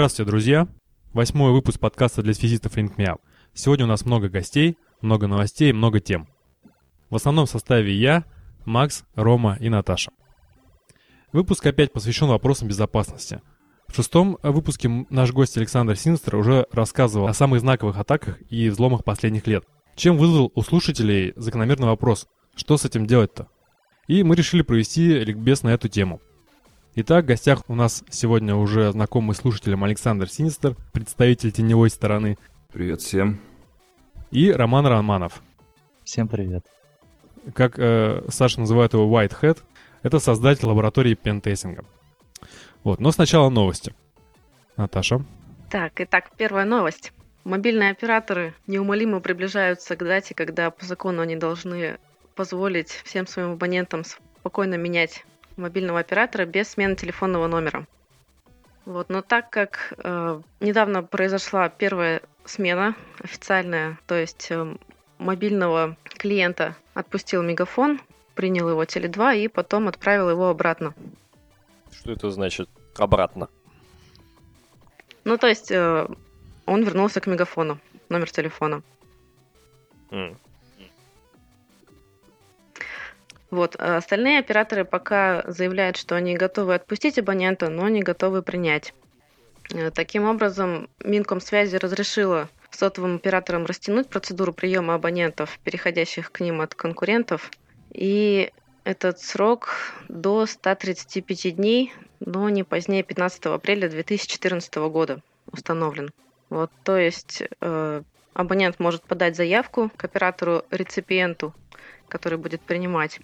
Здравствуйте, друзья! Восьмой выпуск подкаста для Me Up. Сегодня у нас много гостей, много новостей, много тем. В основном составе я, Макс, Рома и Наташа. Выпуск опять посвящен вопросам безопасности. В шестом выпуске наш гость Александр Синстер уже рассказывал о самых знаковых атаках и взломах последних лет. Чем вызвал у слушателей закономерный вопрос, что с этим делать-то? И мы решили провести ликбез на эту тему – Итак, в гостях у нас сегодня уже знакомый слушателям Александр Синистер, представитель теневой стороны. Привет всем. И Роман Романов. Всем привет. Как э, Саша называет его Whitehead, это создатель лаборатории пентестинга. Вот, но сначала новости. Наташа. Так, итак, первая новость. Мобильные операторы неумолимо приближаются к дате, когда по закону они должны позволить всем своим абонентам спокойно менять мобильного оператора без смены телефонного номера. Вот, но так как э, недавно произошла первая смена официальная, то есть э, мобильного клиента отпустил Мегафон, принял его Теле2 и потом отправил его обратно. Что это значит обратно? Ну, то есть э, он вернулся к Мегафону, номер телефона. Mm. Вот. А остальные операторы пока заявляют, что они готовы отпустить абонента, но не готовы принять. Э, таким образом, Минкомсвязи разрешила сотовым операторам растянуть процедуру приема абонентов, переходящих к ним от конкурентов. И этот срок до 135 дней, но не позднее 15 апреля 2014 года установлен. Вот, то есть э, абонент может подать заявку к оператору-реципиенту, который будет принимать.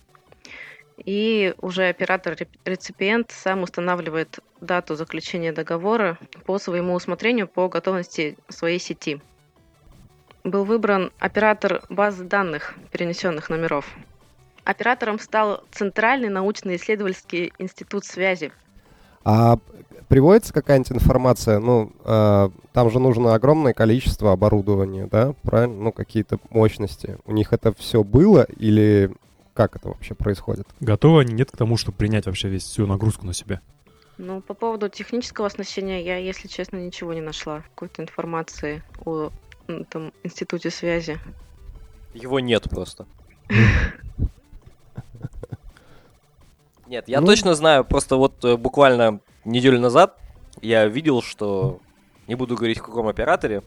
И уже оператор-реципиент сам устанавливает дату заключения договора по своему усмотрению по готовности своей сети. Был выбран оператор базы данных перенесенных номеров. Оператором стал Центральный научно-исследовательский институт связи. А приводится какая-нибудь информация? Ну, э, там же нужно огромное количество оборудования, да? Правильно? Ну, какие-то мощности. У них это все было или как это вообще происходит? Готовы они нет к тому, чтобы принять вообще весь всю нагрузку на себя? Ну, по поводу технического оснащения я, если честно, ничего не нашла. Какой-то информации о этом институте связи. Его нет просто. Нет, я ну... точно знаю, просто вот э, буквально неделю назад я видел, что, не буду говорить в каком операторе,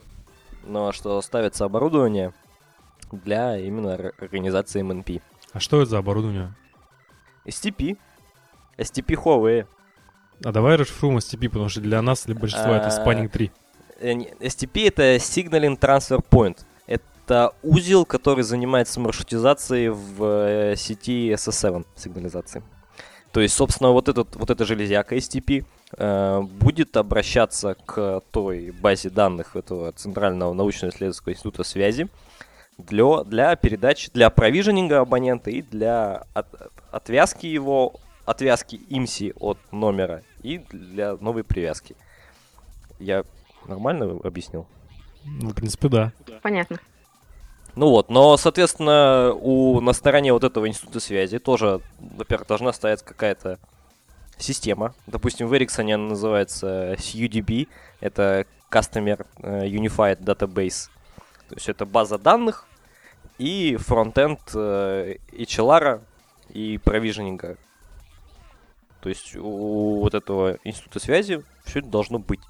но что ставится оборудование для именно организации МНП. А что это за оборудование? STP. STP Huawei. А давай расшифруем STP, потому что для нас, для большинства, это Spanning 3. Э, STP это Signaling Transfer Point. Это узел, который занимается маршрутизацией в э, сети SS7 сигнализации. То есть, собственно, вот, этот, вот эта железяка STP э, будет обращаться к той базе данных этого Центрального научно-исследовательского института связи, для, для передачи, для провиженинга абонента и для от, отвязки его, отвязки IMSI от номера и для новой привязки. Я нормально объяснил? Ну, в принципе, да. Понятно. Ну вот, но, соответственно, у, на стороне вот этого института связи тоже, во-первых, должна стоять какая-то система. Допустим, в Ericsson она называется CUDB, это Customer э, Unified Database. То есть это база данных, и фронтенд э, HLR и провиженинга. То есть у вот этого института связи все это должно быть.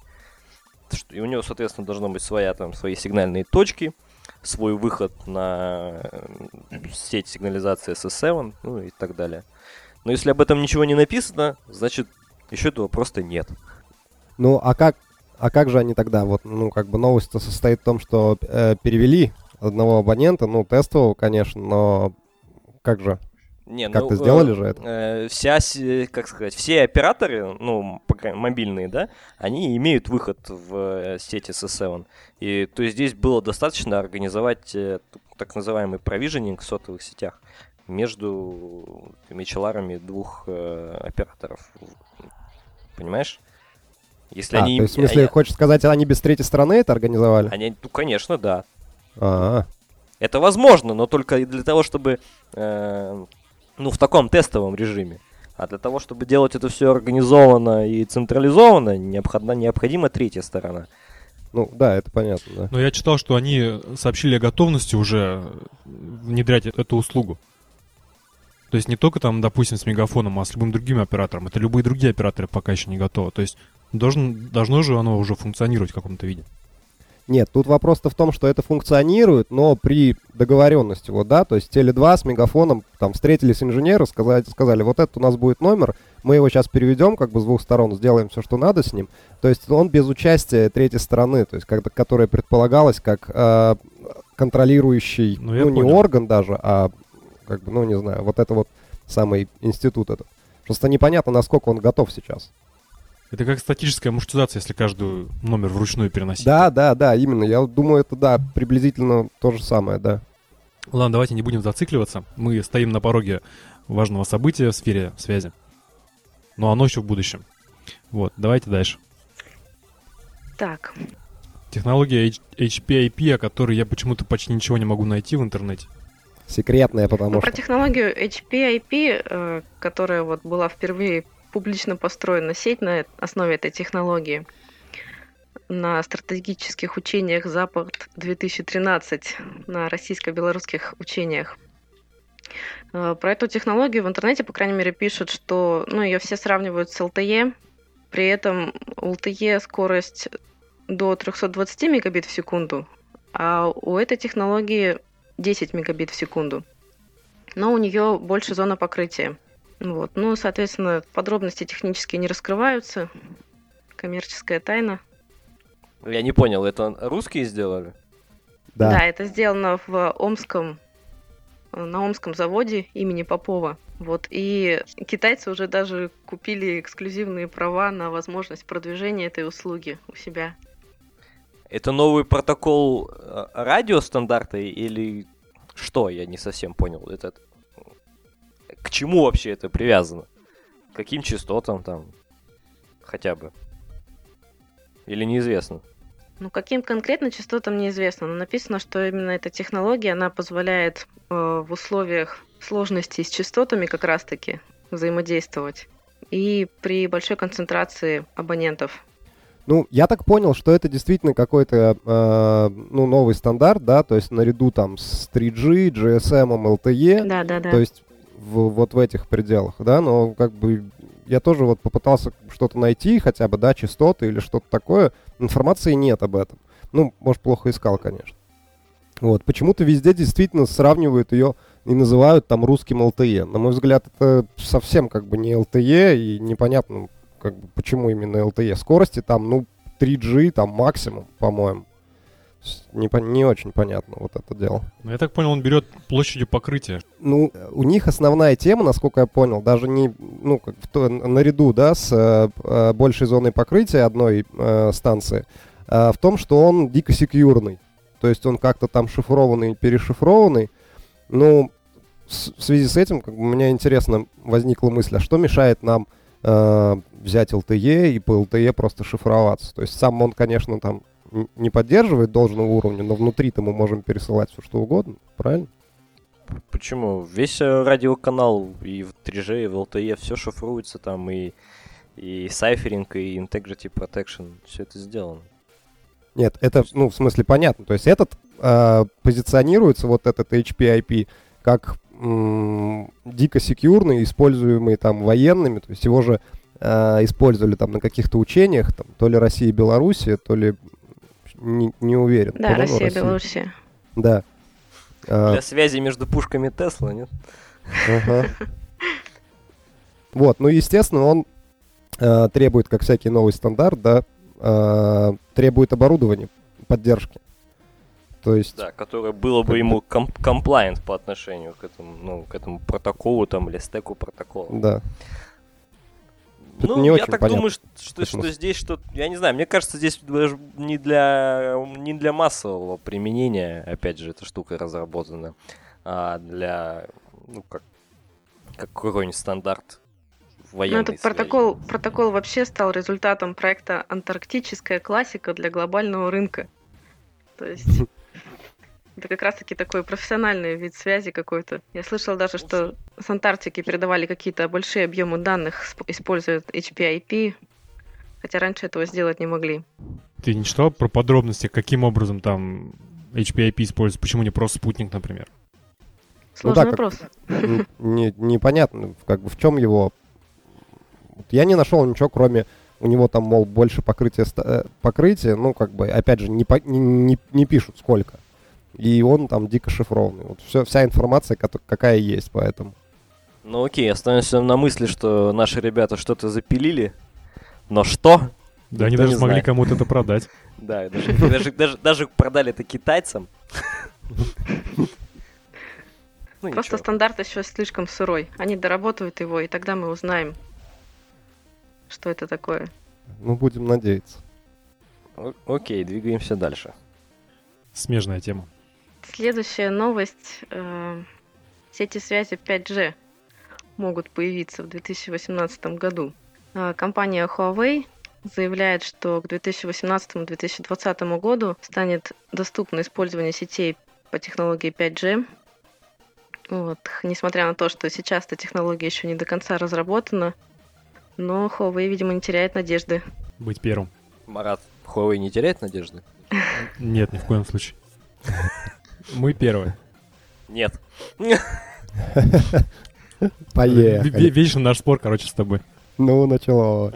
И у него, соответственно, должно быть своя, там, свои сигнальные точки, свой выход на э, сеть сигнализации SS7, ну и так далее. Но если об этом ничего не написано, значит, еще этого просто нет. Ну, а как, а как же они тогда? Вот, ну, как бы новость состоит в том, что э, перевели одного абонента, ну, тестового, конечно, но как же? Не, Как-то ну, сделали же это? Э, вся, как сказать, все операторы, ну, мобильные, да, они имеют выход в э, сети SS7. И то есть здесь было достаточно организовать э, так называемый провиженинг в сотовых сетях между мечеларами двух э, операторов. Понимаешь? Если а, они... то есть, в смысле, они... хочешь сказать, они без третьей стороны это организовали? Они, ну, конечно, да. А-а. Это возможно, но только для того, чтобы, э, ну, в таком тестовом режиме. А для того, чтобы делать это все организованно и централизованно, необходима, необходима третья сторона. Ну, да, это понятно, да. Но я читал, что они сообщили о готовности уже внедрять э- эту услугу. То есть не только там, допустим, с Мегафоном, а с любым другим оператором. Это любые другие операторы пока еще не готовы. То есть должен, должно же оно уже функционировать в каком-то виде. Нет, тут вопрос-то в том, что это функционирует, но при договоренности, вот, да, то есть Теле2 с Мегафоном там встретились инженеры, сказали, сказали, вот этот у нас будет номер, мы его сейчас переведем как бы с двух сторон, сделаем все, что надо с ним. То есть он без участия третьей стороны, то есть как, которая предполагалась как э, контролирующий, Ну, ну, не понял. орган даже, а как бы, ну не знаю, вот это вот самый институт этот. Просто непонятно, насколько он готов сейчас. Это как статическая амортизация, если каждый номер вручную переносить. Да, да, да, именно. Я думаю, это да, приблизительно то же самое, да. Ладно, давайте не будем зацикливаться. Мы стоим на пороге важного события в сфере связи. Но оно еще в будущем. Вот, давайте дальше. Так, Технология HPIP, о которой я почему-то почти ничего не могу найти в интернете. Секретная, потому ну, про что... технологию HPIP, э, которая вот была впервые публично построена сеть на основе этой технологии на стратегических учениях Запад-2013, на российско-белорусских учениях. Э, Про эту технологию в интернете, по крайней мере, пишут, что ну, ее все сравнивают с LTE, при этом у LTE скорость до 320 мегабит в секунду, а у этой технологии 10 мегабит в секунду. Но у нее больше зона покрытия. Вот. Ну, соответственно, подробности технические не раскрываются. Коммерческая тайна. Я не понял, это русские сделали? Да, Да. это сделано в Омском, на Омском заводе имени Попова. Вот. И китайцы уже даже купили эксклюзивные права на возможность продвижения этой услуги у себя. Это новый протокол э, радиостандарта или что? Я не совсем понял. Это к чему вообще это привязано? К каким частотам там? Хотя бы. Или неизвестно? Ну, каким конкретно частотам неизвестно, но написано, что именно эта технология, она позволяет э, в условиях сложности с частотами как раз-таки взаимодействовать и при большой концентрации абонентов. Ну, я так понял, что это действительно какой-то э, ну, новый стандарт, да, то есть наряду там с 3G, GSM, LTE, Да, да, да. то есть в- вот в этих пределах, да, но как бы я тоже вот попытался что-то найти, хотя бы, да, частоты или что-то такое, информации нет об этом. Ну, может, плохо искал, конечно. Вот, почему-то везде действительно сравнивают ее и называют там русским LTE. На мой взгляд, это совсем как бы не LTE, и непонятно, как бы, почему именно LTE. Скорости там, ну, 3G там максимум, по-моему. Не, пон- не очень понятно вот это дело. Ну, я так понял, он берет площадью покрытия. Ну, у них основная тема, насколько я понял, даже не, ну, как в то, наряду, да, с э, э, большей зоной покрытия одной э, станции, э, в том, что он дико секьюрный. То есть он как-то там шифрованный, перешифрованный. Ну, в связи с этим, как бы, у меня интересно возникла мысль, а что мешает нам э, взять LTE и по LTE просто шифроваться? То есть сам он, конечно, там не поддерживает должного уровня, но внутри-то мы можем пересылать все что угодно, правильно? Почему? Весь э, радиоканал и в 3G, и в LTE все шифруется там, и, и сайферинг, и integrity protection, все это сделано. Нет, это, ну, в смысле, понятно. То есть этот э, позиционируется, вот этот HPIP, как м, дико секьюрный, используемый там военными. То есть его же э, использовали там на каких-то учениях, там, то ли Россия и Белоруссия, то ли не, не уверен. Да, По-моему, Россия, Белоруссия. Да. А, Для связи между пушками Тесла, нет? Ага. Вот, ну, естественно, он э, требует, как всякий новый стандарт, да, э, требует оборудования, поддержки. То есть, Да, которое было бы ему ком- compliant по отношению к этому, ну, к этому протоколу там или стеку протокола. да. Тут Ну, не я очень так понятно, думаю, что, что, что здесь что я не знаю, мне кажется, здесь даже не для, не для массового применения, опять же, эта штука разработана, а для, ну, как, как какой-нибудь стандарт Ну, военной этот связи. протокол, протокол вообще стал результатом проекта «Антарктическая классика для глобального рынка». То есть Это как раз-таки такой профессиональный вид связи какой-то. Я слышала даже, что с Антарктики передавали какие-то большие объемы данных, используя HPIP, хотя раньше этого сделать не могли. Ты не читал про подробности, каким образом там HPIP используется? Почему не просто спутник, например? Сложный Ну да, как- вопрос. Н- не- Непонятно, как бы в чем его... Я не нашел ничего, кроме у него там, мол, больше покрытия, э, покрытия, ну, как бы, опять же, не, по- не, не- не пишут сколько. И он там дико шифрованный. Вот все, вся информация, какая есть, поэтому. Ну окей, останемся на мысли, что наши ребята что-то запилили. Но что? Да, они даже смогли кому-то это продать. Да, даже, продали это китайцам. Ну, Просто стандарт еще слишком сырой. Они доработают его, и тогда мы узнаем, что это такое. Ну, будем надеяться. Окей, двигаемся дальше. Смежная тема. Следующая новость. э, Сети связи 5G могут появиться в 2018 году. А, Компания Huawei заявляет, что к 2018-2020 году станет доступно использование сетей по технологии 5G. Вот. Несмотря на то, что сейчас эта технология еще не до конца разработана, но Huawei, видимо, не теряет надежды. Быть первым. Марат, Huawei не теряет надежды? Нет, ни в коем случае. Мы первые. Нет. Поехали. Вечно наш спор, короче, с тобой. Ну, начало.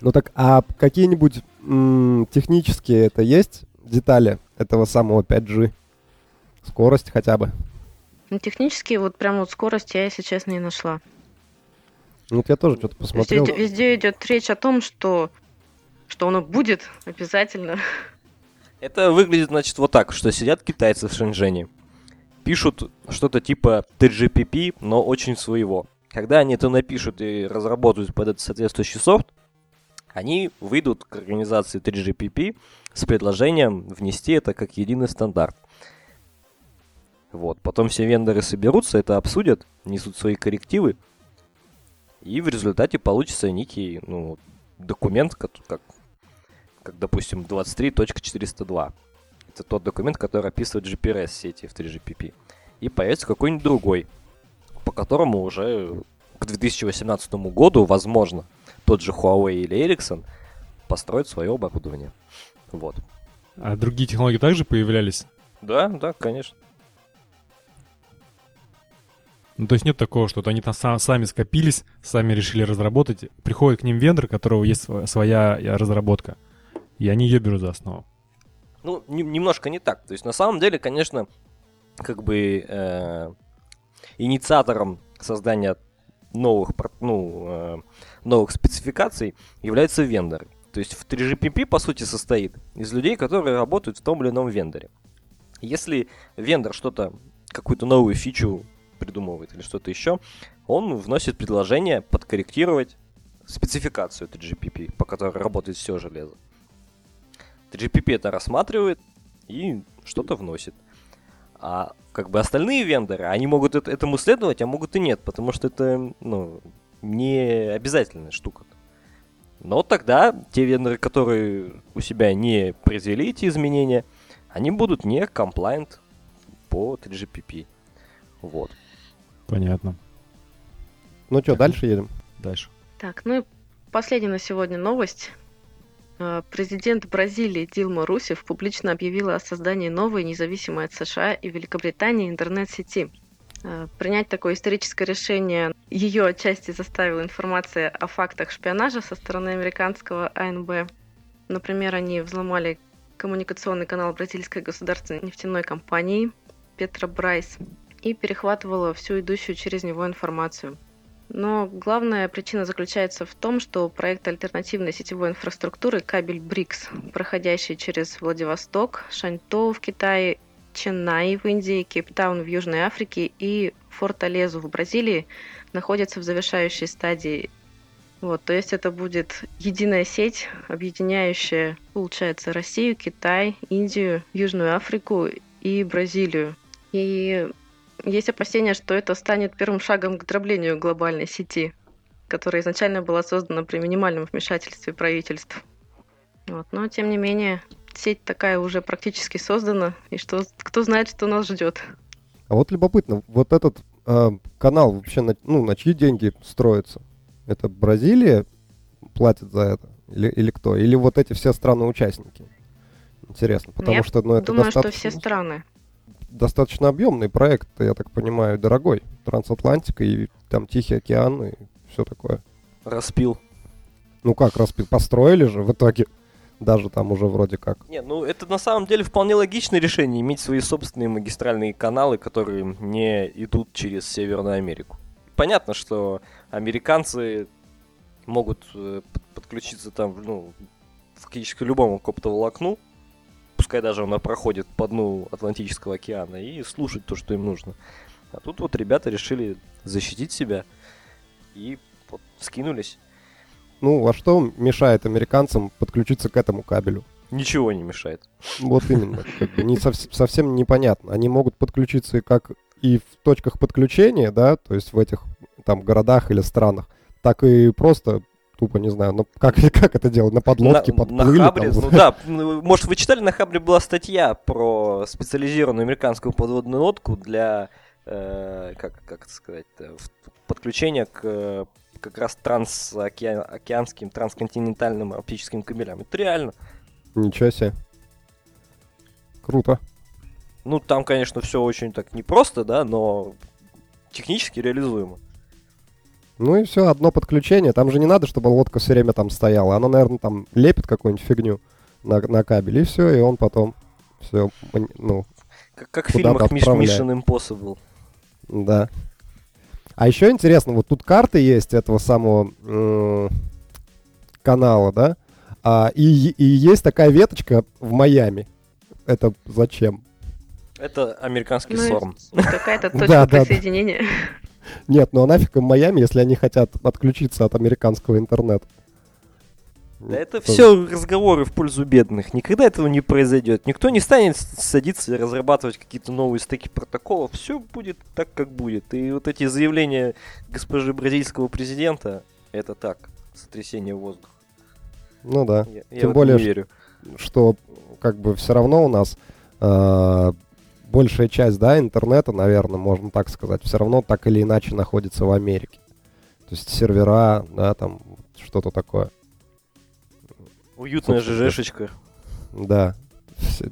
Ну так, а какие-нибудь технические это есть детали этого самого 5G? Скорость хотя бы. Ну, технически, вот прям вот скорость я, если честно, не нашла. Ну, вот я тоже что-то То есть посмотрел. везде, везде идет речь о том, что, что оно будет обязательно. Это выглядит, значит, вот так, что сидят китайцы в Шэньчжэне, пишут что-то типа TGPP, но очень своего. Когда они это напишут и разработают под это соответствующий софт, они выйдут к организации 3GPP с предложением внести это как единый стандарт. Вот, потом все вендоры соберутся, это обсудят, несут свои коррективы, и в результате получится некий ну, документ, как, как, как, допустим, 23.402. Это тот документ, который описывает GPRS сети в 3GPP. И появится какой-нибудь другой, по которому уже к 2018 году, возможно, тот же Huawei или Ericsson построят свое оборудование. Вот. А другие технологии также появлялись? Да, да, конечно. Ну, то есть нет такого, что они там са- сами скопились, сами решили разработать. Приходит к ним вендор, у которого есть сво- своя э, разработка. И они ее берут за основу. Ну, не- немножко не так. То есть, на самом деле, конечно, как бы э, инициатором создания новых, ну, э, новых спецификаций является вендор. То есть в 3GPP, по сути, состоит из людей, которые работают в том или ином вендоре. Если вендор что-то, какую-то новую фичу придумывает или что-то еще, он вносит предложение подкорректировать спецификацию 3GPP, по которой работает все железо. 3GPP это рассматривает и что-то вносит. А как бы остальные вендоры, они могут это- этому следовать, а могут и нет, потому что это, ну, не обязательная штука. Но тогда те вендоры, которые у себя не произвели эти изменения, они будут не compliant по 3GPP. Вот. Понятно. Ну что, дальше едем? Дальше. Так, ну и последняя на сегодня новость. Э, Президент Бразилии Дилма Русев публично объявила о создании новой, независимой от США и Великобритании интернет-сети. Э, Принять такое историческое решение ее отчасти заставила информация о фактах шпионажа со стороны американского АНБ. Например, они взломали коммуникационный канал бразильской государственной нефтяной компании Петробрайс и перехватывала всю идущую через него информацию. Но главная причина заключается в том, что проект альтернативной сетевой инфраструктуры кабель БРИКС, проходящий через Владивосток, Шаньтоу в Китае, Ченнай в Индии, Кейптаун в Южной Африке и Форталезу в Бразилии, находится в завершающей стадии. Вот, то есть это будет единая сеть, объединяющая, получается, Россию, Китай, Индию, Южную Африку и Бразилию. И есть опасения, что это станет первым шагом к дроблению глобальной сети, которая изначально была создана при минимальном вмешательстве правительств. Вот. Но, тем не менее, сеть такая уже практически создана, и что кто знает, что нас ждет. А вот любопытно, вот этот э, канал вообще на, ну, на чьи деньги строится? Это Бразилия платит за это? Или, или кто? Или вот эти все страны-участники? Интересно, потому Я что ну, это Думаю, что достаточно, все страны. Достаточно объемный проект, я так понимаю, дорогой. Трансатлантика и там Тихий океан и все такое. Распил. Ну как, раз построили же в итоге. Даже там уже вроде как. Не, ну это на самом деле вполне логичное решение, иметь свои собственные магистральные каналы, которые не идут через Северную Америку. Понятно, что американцы могут э, под- подключиться там, ну, к любому коптоволокну, пускай даже она проходит по дну Атлантического океана, и слушать то, что им нужно. А тут вот ребята решили защитить себя и вот скинулись. Ну, а что мешает американцам подключиться к этому кабелю? Ничего не мешает. Вот именно. Как бы не совс- совсем непонятно. Они могут подключиться и как и в точках подключения, да, то есть в этих там городах или странах, так и просто тупо, не знаю, ну как, как это делать? На подлодке на, подплыли? на Хабре, там, ну да, может вы читали, на Хабре была статья про специализированную американскую подводную лодку для, э, как, как это сказать, подключения к э, как раз трансокеанским, трансконтинентальным оптическим кабелям. Это реально. Ничего себе. Круто. Ну, там, конечно, все очень так непросто, да, но технически реализуемо. Ну и все, одно подключение. Там же не надо, чтобы лодка все время там стояла. Она, наверное, там лепит какую-нибудь фигню на, на кабель, и все, и он потом все, ну, Как, как в фильмах Миш-. Mission Impossible. Да. А еще интересно, вот тут карты есть этого самого м, канала, да? А, и, и есть такая веточка в Майами. Это зачем? Это американский Ну, сорм. Какая-то Да, точка да, да. Нет, ну а нафиг им Майами, если они хотят отключиться от американского интернета? Да это Тоже. все разговоры в пользу бедных. Никогда этого не произойдет. Никто не станет садиться и разрабатывать какие-то новые стеки протоколов. Все будет так, как будет. И вот эти заявления госпожи бразильского президента, это так, сотрясение воздуха. Ну да. Я, я Тем это более, верю. Что как бы все равно у нас э, большая часть, да, интернета, наверное, можно так сказать, все равно так или иначе находится в Америке. То есть сервера, да, там что-то такое. Уютная ЖЖшечка. Да.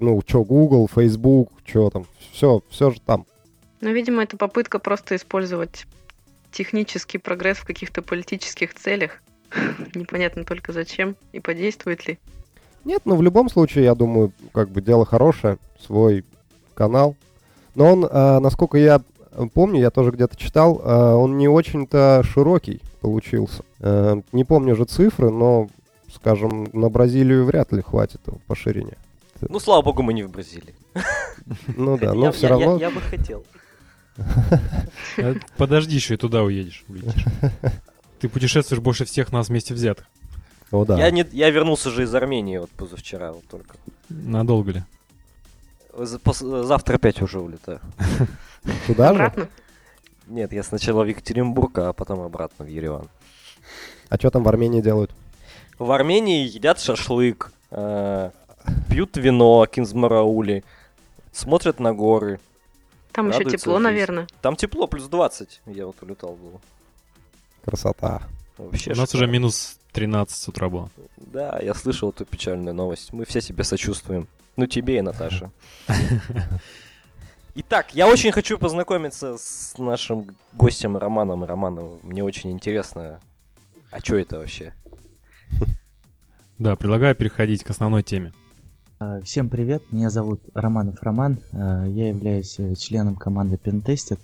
Ну, что, Google, Facebook, что там, все, все же там. Но, видимо, это попытка просто использовать технический прогресс в каких-то политических целях. Непонятно только зачем и подействует ли. Нет, ну в любом случае, я думаю, как бы дело хорошее, свой канал. Но он, а, насколько я помню, я тоже где-то читал, а, он не очень-то широкий получился. Э, не помню же цифры, но, скажем, на Бразилию вряд ли хватит его по ширине. Ну, слава богу, мы не в Бразилии. Ну да, но я- все равно... Я бы хотел. Э, Подожди, еще и туда уедешь. улетишь. Ты путешествуешь больше всех нас вместе взятых. О, да. Я, не, я вернулся же из Армении вот позавчера вот только. Надолго ли? Завтра опять уже улетаю. Туда же? Нет, я сначала в Екатеринбург, а потом обратно в Ереван. А что там в Армении делают? В Армении едят шашлык, э, пьют вино кинзмараули, смотрят на горы. Там еще тепло, наверное. Там тепло, плюс 20. Я вот улетал было. Красота. Вообще У нас шикарно. уже минус 13 с утра было. Да, я слышал эту печальную новость. Мы все себе сочувствуем. Ну, тебе и Наташа. Итак, я очень хочу познакомиться с нашим гостем Романом Романовым. Мне очень интересно, а что это вообще? Да, предлагаю переходить к основной теме. А, Всем привет, меня зовут Романов Роман, а, я являюсь э, членом команды Pentested.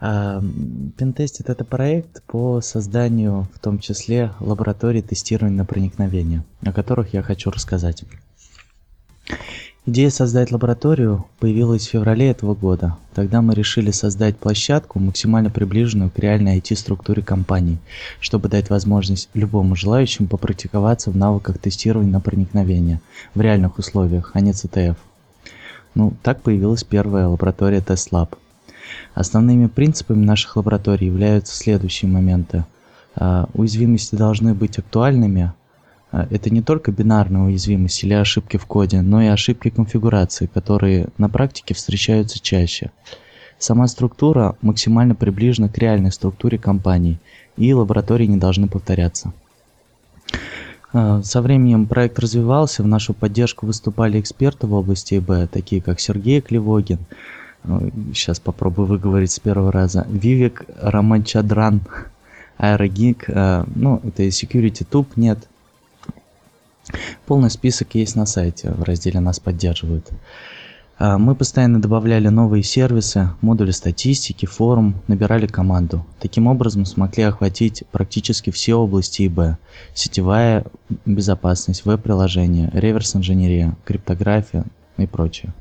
А, Pentested это проект по созданию, в том числе, лабораторий тестирования на проникновение, о которых я хочу рассказать. Идея создать лабораторию появилась в феврале этого года. Тогда мы решили создать площадку, максимально приближенную к реальной IT-структуре компании, чтобы дать возможность любому желающему попрактиковаться в навыках тестирования на проникновение в реальных условиях, а не CTF. Ну, так появилась первая лаборатория TestLab. Основными принципами наших лабораторий являются следующие моменты. А, Уязвимости должны быть актуальными, это не только бинарная уязвимость или ошибки в коде, но и ошибки конфигурации, которые на практике встречаются чаще. Сама структура максимально приближена к реальной структуре компании, и лаборатории не должны повторяться. Э, со временем проект развивался, в нашу поддержку выступали эксперты в области ИБ, такие как Сергей Клевогин, сейчас попробую выговорить с первого раза, Вивик Раманчадран, Аэрогик, э, ну, это и Security Tube, нет. Полный список есть на сайте, в разделе «Нас поддерживают». Э, мы постоянно добавляли новые сервисы, модули статистики, форум, набирали команду. Таким образом смогли охватить практически все области ИБ. Сетевая безопасность, веб-приложения, реверс-инженерия, криптография и прочее.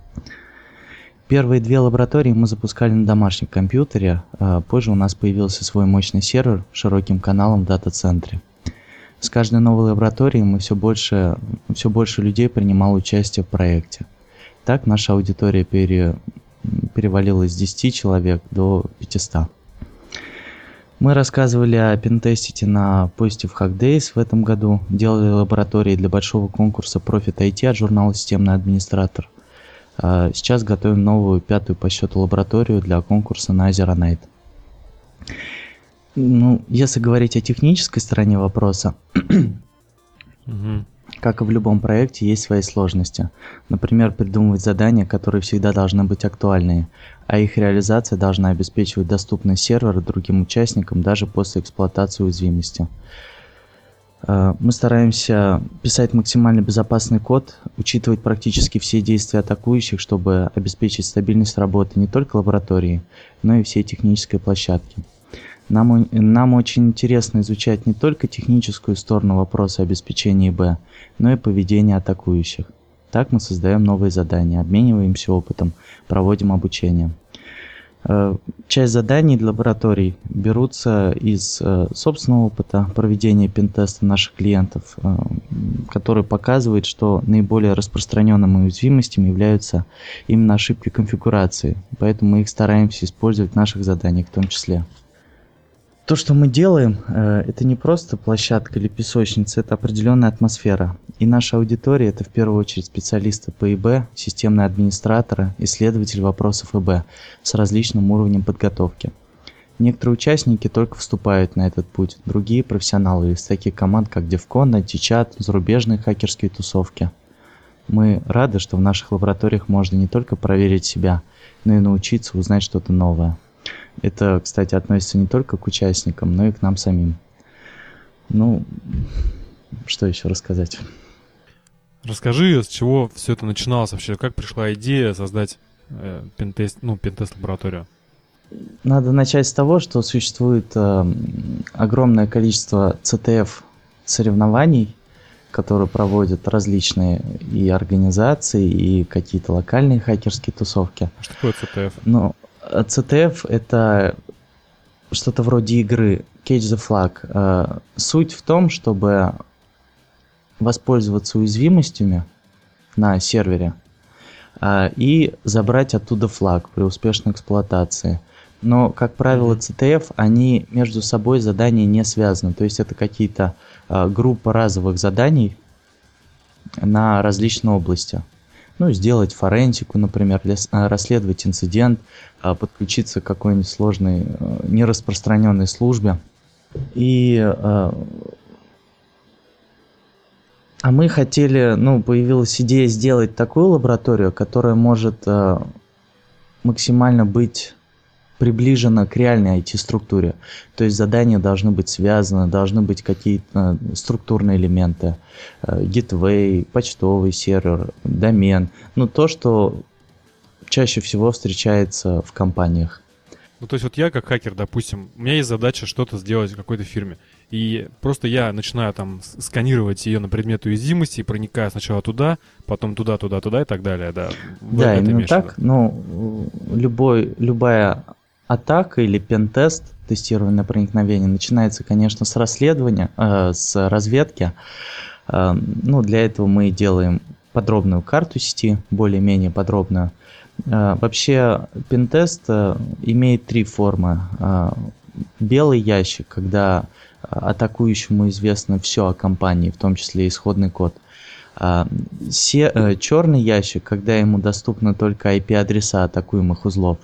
Первые две лаборатории мы запускали на домашнем компьютере, а позже у нас появился свой мощный сервер с широким каналом в дата-центре. С каждой новой лабораторией мы все больше, все больше людей принимало участие в проекте. Так наша аудитория пере, перевалила с 10 человек до 500. Мы рассказывали о пентестите на Positive Hack Days в этом году, делали лаборатории для большого конкурса Profit IT от журнала «Системный администратор». А, сейчас готовим новую пятую по счету лабораторию для конкурса на Azure Ну, если говорить о технической стороне вопроса, как и в любом проекте, есть свои сложности. Например, придумывать задания, которые всегда должны быть актуальны, а их реализация должна обеспечивать доступность сервера другим участникам даже после эксплуатации уязвимости. Э, мы стараемся писать максимально безопасный код, учитывать практически все действия атакующих, чтобы обеспечить стабильность работы не только лаборатории, но и всей технической площадки. Нам, нам очень интересно изучать не только техническую сторону вопроса обеспечения ИБ, но и поведение атакующих. Так мы создаем новые задания, обмениваемся опытом, проводим обучение. Э, часть заданий для лабораторий берутся из э, собственного опыта проведения пентеста наших клиентов, э, который показывает, что наиболее распространенными уязвимостями являются именно ошибки конфигурации, поэтому мы их стараемся использовать в наших заданиях в том числе. То, что мы делаем, э, это не просто площадка или песочница, это определенная атмосфера. И наша аудитория это в первую очередь специалисты по ИБ, системные администраторы, исследователи вопросов ИБ с различным уровнем подготовки. Некоторые участники только вступают на этот путь, другие профессионалы из таких команд, как DevCon, IT-чат, зарубежные хакерские тусовки. Мы рады, что в наших лабораториях можно не только проверить себя, но и научиться узнать что-то новое. Это, кстати, относится не только к участникам, но и к нам самим. Ну, что еще рассказать? Расскажи, с чего все это начиналось вообще, как пришла идея создать э, пентест, ну, пентест-лабораторию? Надо начать с того, что существует э, огромное количество CTF соревнований, которые проводят различные и организации, и какие-то локальные хакерские тусовки. Что такое CTF? Ну, CTF это что-то вроде игры Catch the Flag. Э, суть в том, чтобы воспользоваться уязвимостями на сервере э, и забрать оттуда флаг при успешной эксплуатации. Но, как правило, CTF, они между собой задания не связаны. То есть это какие-то э, группы разовых заданий на различные области ну, сделать форенсику, например, а, расследовать инцидент, а, подключиться к какой-нибудь сложной, а, нераспространенной службе. И а мы хотели, ну, появилась идея сделать такую лабораторию, которая может максимально быть приближена к реальной IT-структуре. То есть задания должны быть связаны, должны быть какие-то структурные элементы. Gateway, почтовый сервер, домен. Ну, то, что чаще всего встречается в компаниях. Ну, то есть вот я как хакер, допустим, у меня есть задача что-то сделать в какой-то фирме. И просто я начинаю там сканировать ее на предмет уязвимости, проникая сначала туда, потом туда, туда, туда и так далее, да. Да, именно так. Ну, любой, любая атака или пентест, тестирование на проникновение, начинается, конечно, с расследования, э, с разведки. Э, ну, для этого мы делаем подробную карту сети, более-менее подробную. Э, вообще, пентест э, имеет три формы. Э, белый ящик, когда атакующему известно все о компании, в том числе исходный код. А, се, э, черный ящик, когда ему доступны только IP-адреса атакуемых узлов.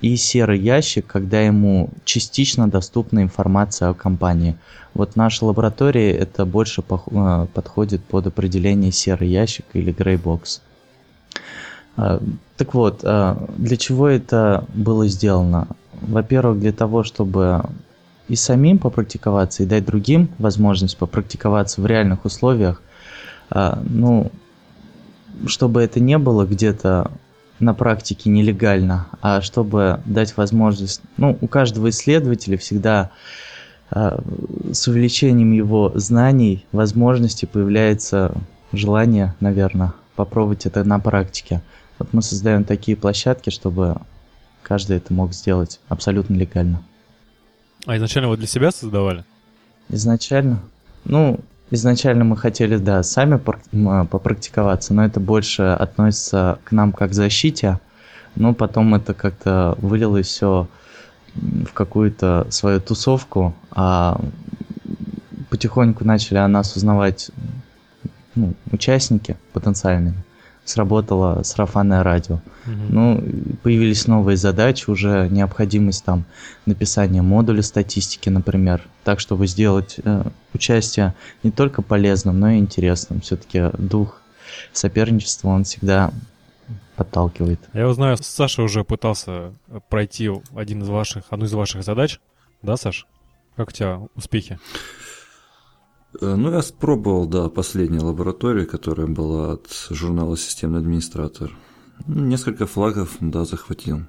И серый ящик, когда ему частично доступна информация о компании. Вот наша лаборатория это больше э, подходит под определение серый ящик или грейбокс. А, так вот, а, для чего это было сделано? Во-первых, для того, чтобы и самим попрактиковаться, и дать другим возможность попрактиковаться в реальных условиях – а, ну, чтобы это не было где-то на практике нелегально, а чтобы дать возможность, ну, у каждого исследователя всегда а, с увеличением его знаний, возможностей появляется желание, наверное, попробовать это на практике. Вот мы создаем такие площадки, чтобы каждый это мог сделать абсолютно легально. А изначально вы для себя создавали? Изначально? Ну, Изначально мы хотели, да, сами попрактиковаться, но это больше относится к нам как к защите, но потом это как-то вылилось все в какую-то свою тусовку, а потихоньку начали о нас узнавать ну, участники потенциальные сработало сарафанное радио. Угу. Ну, появились новые задачи, уже необходимость там написания модуля статистики, например, так, чтобы сделать э, участие не только полезным, но и интересным. Все-таки дух соперничества, он всегда подталкивает. Я узнаю, Саша уже пытался пройти один из ваших, одну из ваших задач. Да, Саш? Как у тебя успехи? Э, ну, я спробовал, да, последняя лаборатория, которая была от журнала «Системный администратор». Ну, несколько флагов, да, захватил.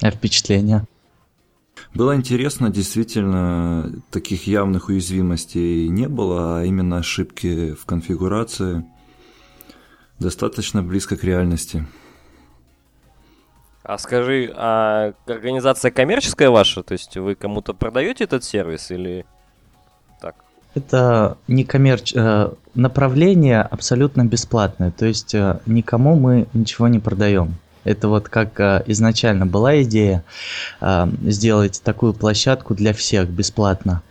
А впечатления? Было интересно, действительно, таких явных уязвимостей не было, а именно ошибки в конфигурации достаточно близко к реальности. А скажи, а организация коммерческая ваша? То есть вы кому-то продаете этот сервис или это не коммерч... Э, направление абсолютно бесплатное, то есть э, никому мы ничего не продаем. Это вот как э, изначально была идея сделать такую площадку для всех бесплатно.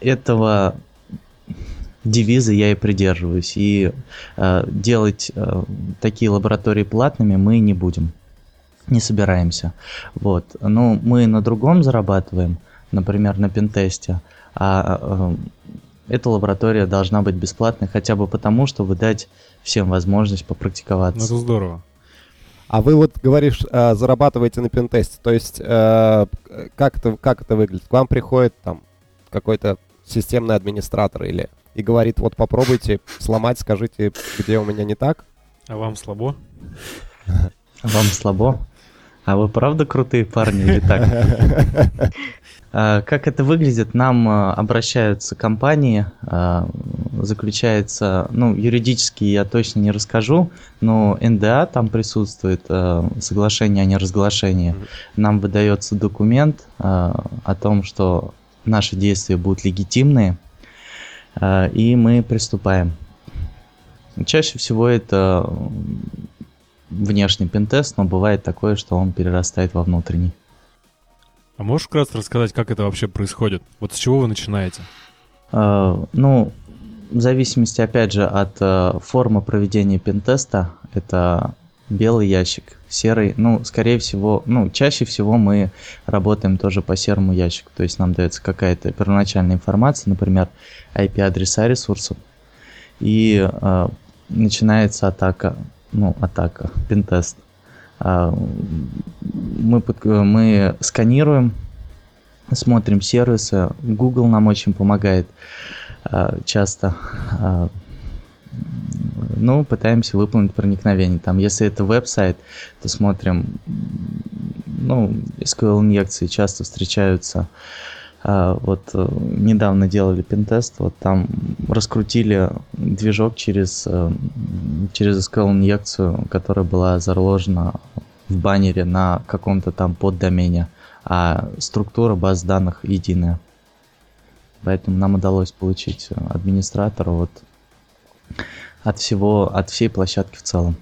Этого девиза я и придерживаюсь. И делать такие лаборатории платными мы не будем. Не собираемся. Вот. Но мы на другом зарабатываем, например, на пентесте а э, эта лаборатория должна быть бесплатной хотя бы потому, чтобы дать всем возможность попрактиковаться. Ну, это здорово. А вы вот говоришь, э, зарабатываете на пентесте, то есть э, как, это, как это выглядит? К вам приходит там какой-то системный администратор или и говорит, вот попробуйте сломать, скажите, где у меня не так? А вам слабо? Вам слабо? А вы правда крутые парни или так? А, как это выглядит? Нам а, обращаются компании, а, заключается, ну, юридически я точно не расскажу, но НДА там присутствует, соглашение о неразглашении. Нам выдается документ о том, что наши действия будут легитимные, и мы приступаем. Чаще всего это внешний пентест, но бывает такое, что он перерастает во внутренний. А можешь вкратце рассказать, как это вообще происходит? Вот с чего вы начинаете? Uh, ну, в зависимости, опять же, от uh, формы проведения пентеста, это белый ящик, серый, ну, скорее всего, ну, чаще всего мы работаем тоже по серому ящику, то есть нам дается какая-то первоначальная информация, например, IP-адреса ресурсов, и uh, начинается атака, ну, атака, пентест. А, мы, мы сканируем, смотрим сервисы. Google нам очень помогает а, часто. А, ну, пытаемся выполнить проникновение. Там, если это веб-сайт, то смотрим, ну, SQL-инъекции часто встречаются. Вот э, недавно делали пентест, вот там раскрутили движок через, э, через SQL-инъекцию, которая была заложена в баннере на каком-то там поддомене, а структура баз данных единая. Поэтому нам удалось получить администратора вот от всего, от всей площадки в целом.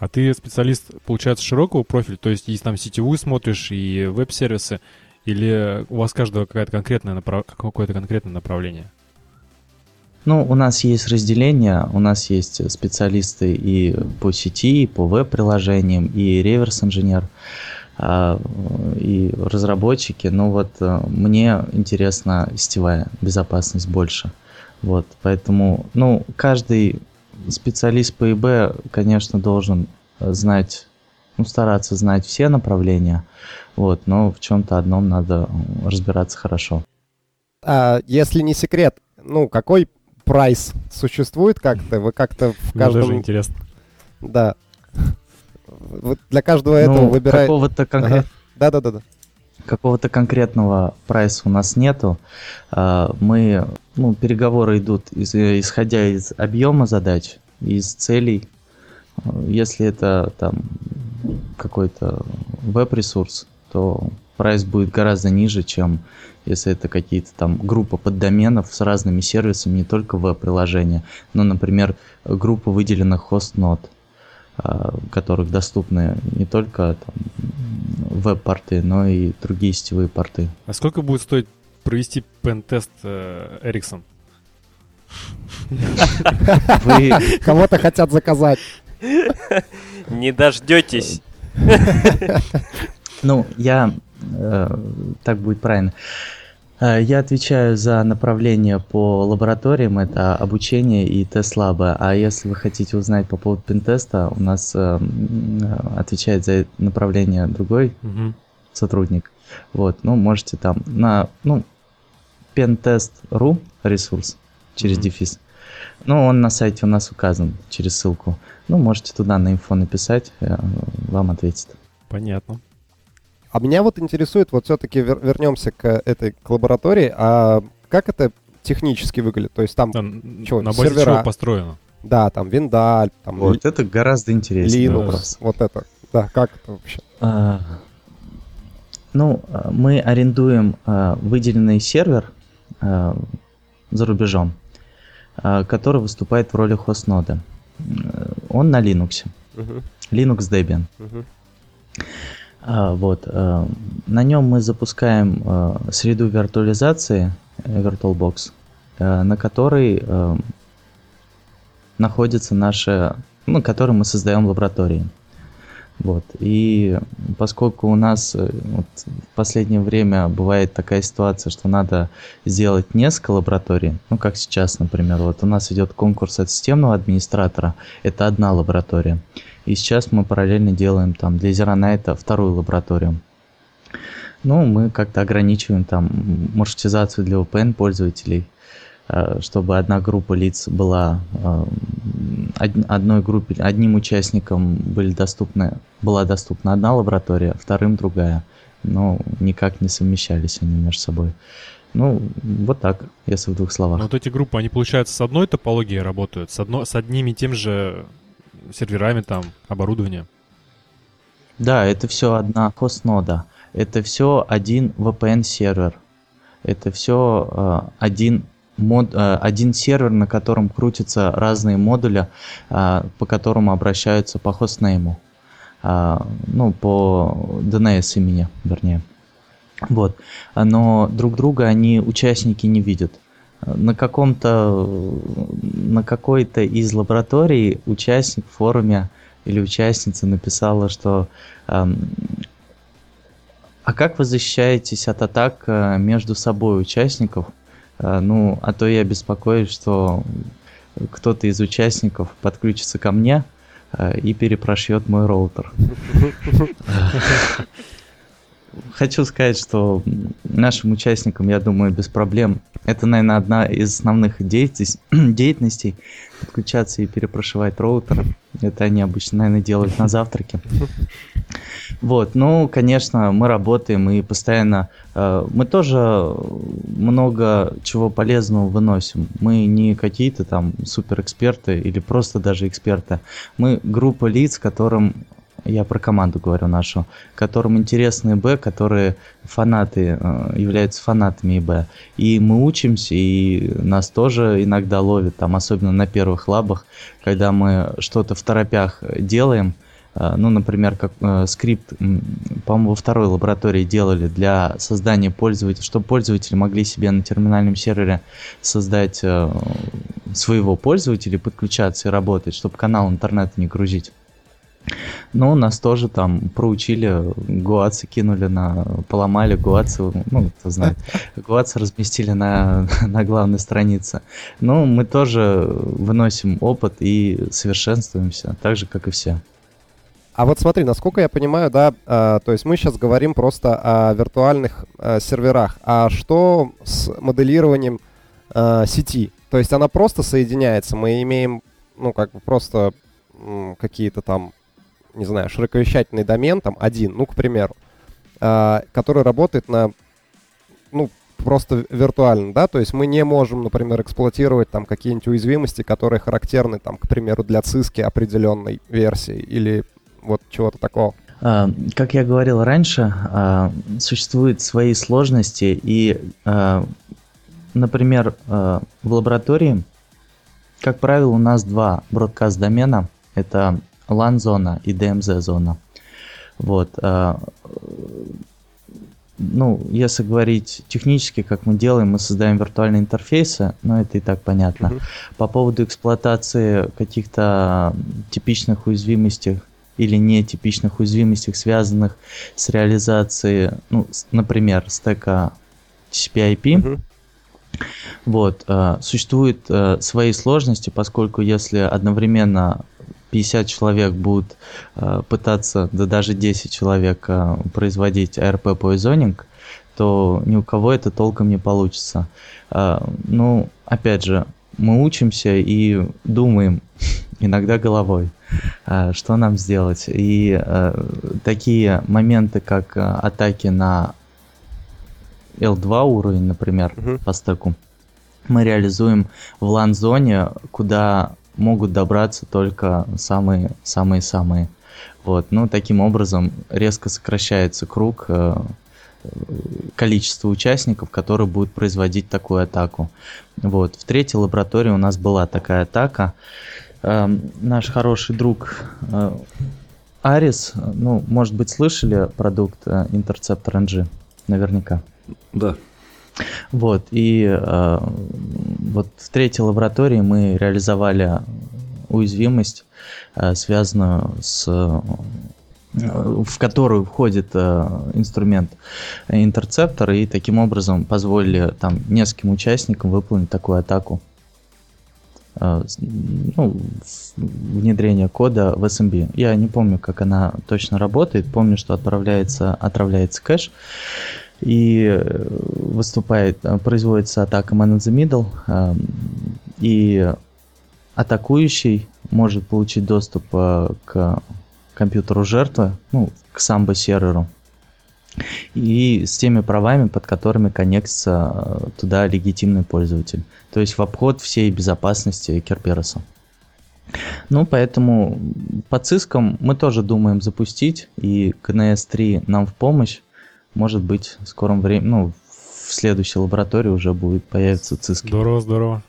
А ты специалист, получается, широкого профиля, то есть есть там сетевую смотришь и веб-сервисы, Или у вас каждого какое-то конкретное, направ... какое-то конкретное направление? Ну, у нас есть разделение, у нас есть специалисты и по сети, и по веб-приложениям, и реверс-инженер, а, и разработчики. Но вот э, мне интересна сетевая безопасность больше. Вот, поэтому, ну, каждый специалист по ИБ, конечно, должен знать, ну, стараться знать все направления, вот, но в чем-то одном надо разбираться хорошо. А если не секрет, ну, какой прайс существует как-то? Вы как-то в каждом... Мне даже интересно. Да. Вот для каждого этого ну, выбирать... Какого-то конкретного... Ага. Да-да-да. Какого-то конкретного прайса у нас нету. А, мы, ну, переговоры идут из, исходя из объема задач, из целей. Если это там какой-то веб-ресурс, то прайс будет гораздо ниже, чем если это какие-то там группа поддоменов с разными сервисами, не только веб-приложения, но, например, группа выделенных хост-нод, а, которых доступны не только там, веб-порты, но и другие сетевые порты. А сколько будет стоить провести пен-тест Эриксон? Вы кого-то хотят заказать. Не дождетесь. Ну, я... Э, так будет правильно. Э, я отвечаю за направление по лабораториям, это обучение и тест-лабы. А если вы хотите узнать по поводу пентеста, у нас э, отвечает за направление другой угу. сотрудник. Вот, ну, можете там на, ну, pentest.ru ресурс через mm дефис. Ну, он на сайте у нас указан через ссылку. Ну, можете туда на инфо написать, вам ответит. Понятно. А меня вот интересует, вот все-таки вер- вернемся к этой к лаборатории, а как это технически выглядит? То есть там да, что, на базе сервера? чего построено? Да, там Виндаль, там вот это гораздо интереснее Linux, вопрос. вот это. Да, как это вообще? А, ну, мы арендуем а, выделенный сервер а, за рубежом, а, который выступает в роли хостнода. Он на Linux. Uh-huh. Linux Debian. Uh-huh. А, вот, а, на нем мы запускаем а, среду виртуализации VirtualBox, на которой находится наша, ну, который мы создаем в лаборатории. Вот. И поскольку у нас вот, в последнее время бывает такая ситуация, что надо сделать несколько лабораторий, ну как сейчас, например, вот у нас идет конкурс от системного администратора, это одна лаборатория. И сейчас мы параллельно делаем там для Zero вторую лабораторию. Ну, мы как-то ограничиваем там маршрутизацию для VPN пользователей, э, чтобы одна группа лиц была э, одной группе, одним участникам были доступны, была доступна одна лаборатория, вторым другая. Но никак не совмещались они между собой. Ну, вот так, если в двух словах. Но вот эти группы, они, получается, с одной топологией работают, с, одно, с одними тем же серверами там, оборудование. Да, это все одна хост-нода. Это все один VPN-сервер. Это все э, один мод, э, один сервер, на котором крутятся разные модули, э, по которому обращаются по хостнейму. Э, ну, по DNS имени, вернее. Вот. Но друг друга они, участники, не видят на каком-то, на какой-то из лабораторий участник в форуме или участница написала, что эм, а как вы защищаетесь от атак между собой участников? Э, ну, а то я беспокоюсь, что кто-то из участников подключится ко мне э, и перепрошьет мой роутер. Хочу сказать, что нашим участникам, я думаю, без проблем. Это, наверное, одна из основных деятельностей подключаться и перепрошивать роутер. Это они обычно, наверное, делают на завтраке. Вот, ну, конечно, мы работаем и постоянно... Э, мы тоже много чего полезного выносим. Мы не какие-то там суперэксперты или просто даже эксперты. Мы группа лиц, которым я про команду говорю нашу, которым интересны ИБ, которые фанаты, э, являются фанатами ИБ. И мы учимся, и нас тоже иногда ловят, там, особенно на первых лабах, когда мы что-то в торопях делаем, Э, ну, например, как э, скрипт, по-моему, во второй лаборатории делали для создания пользователя, чтобы пользователи могли себе на терминальном сервере создать э, своего пользователя, подключаться и работать, чтобы канал интернета не грузить. Ну, нас тоже там проучили, гуацы кинули на... поломали гуацы, ну, кто знает, гуацы разместили на, на главной странице. Ну, мы тоже выносим опыт и совершенствуемся, так же, как и все. А вот смотри, насколько я понимаю, да, э, то есть мы сейчас говорим просто о виртуальных э, серверах. А что с моделированием э, сети? То есть она просто соединяется, мы имеем, ну, как бы просто какие-то там, не знаю, широковещательный домен, там один, ну, к примеру, э, который работает на, ну, просто виртуально, да, то есть мы не можем, например, эксплуатировать там какие-нибудь уязвимости, которые характерны, там, к примеру, для циски определенной версии или вот чего-то такого? А, как я говорил раньше, а, существуют свои сложности, и, например, в лаборатории, как правило, у нас два бродкаст-домена. Это LAN-зона и DMZ-зона. Вот. Ну, если говорить технически, как мы делаем, мы создаем виртуальные интерфейсы, но это и так понятно. Uh-huh. По поводу эксплуатации каких-то типичных уязвимостей или нетипичных уязвимостях, связанных с реализацией, ну, например, стека TCP/IP. Uh-huh. Вот, э, существуют э, свои сложности, поскольку если одновременно 50 человек будут э, пытаться, да даже 10 человек э, производить ARP поизонинг, то ни у кого это толком не получится. Э, ну, опять же, мы учимся и думаем иногда головой. Что нам сделать. И такие моменты, как атаки на L2 уровень, например, uh-huh. по стеку, мы реализуем в лан-зоне, куда могут добраться только самые-самые-самые. Вот, ну, таким образом резко сокращается круг количество участников, которые будут производить такую атаку. Вот. В третьей лаборатории у нас была такая атака, Эм, наш хороший друг э, Арис, ну, может быть, слышали продукт э, Interceptor NG? Наверняка. Да. Вот, и э, вот в третьей лаборатории мы реализовали уязвимость, э, связанную с э, в которую входит э, инструмент интерцептор, и таким образом позволили там нескольким участникам выполнить такую атаку Э, ну, внедрение кода в SMB. Я не помню, как она точно работает. Помню, что отправляется, отправляется кэш и э, выступает, э, производится атака man in the middle, и атакующий может получить доступ к компьютеру жертвы, ну, к самбо серверу, и с теми правами, под которыми коннектится э, туда легитимный пользователь. То есть в обход всей безопасности Кербероса. Ну, поэтому по цискам мы тоже думаем запустить, и KNS 3 нам в помощь. Может быть, в скором времени, ну, в следующей лаборатории уже будет появиться циски. Здорово, здорово.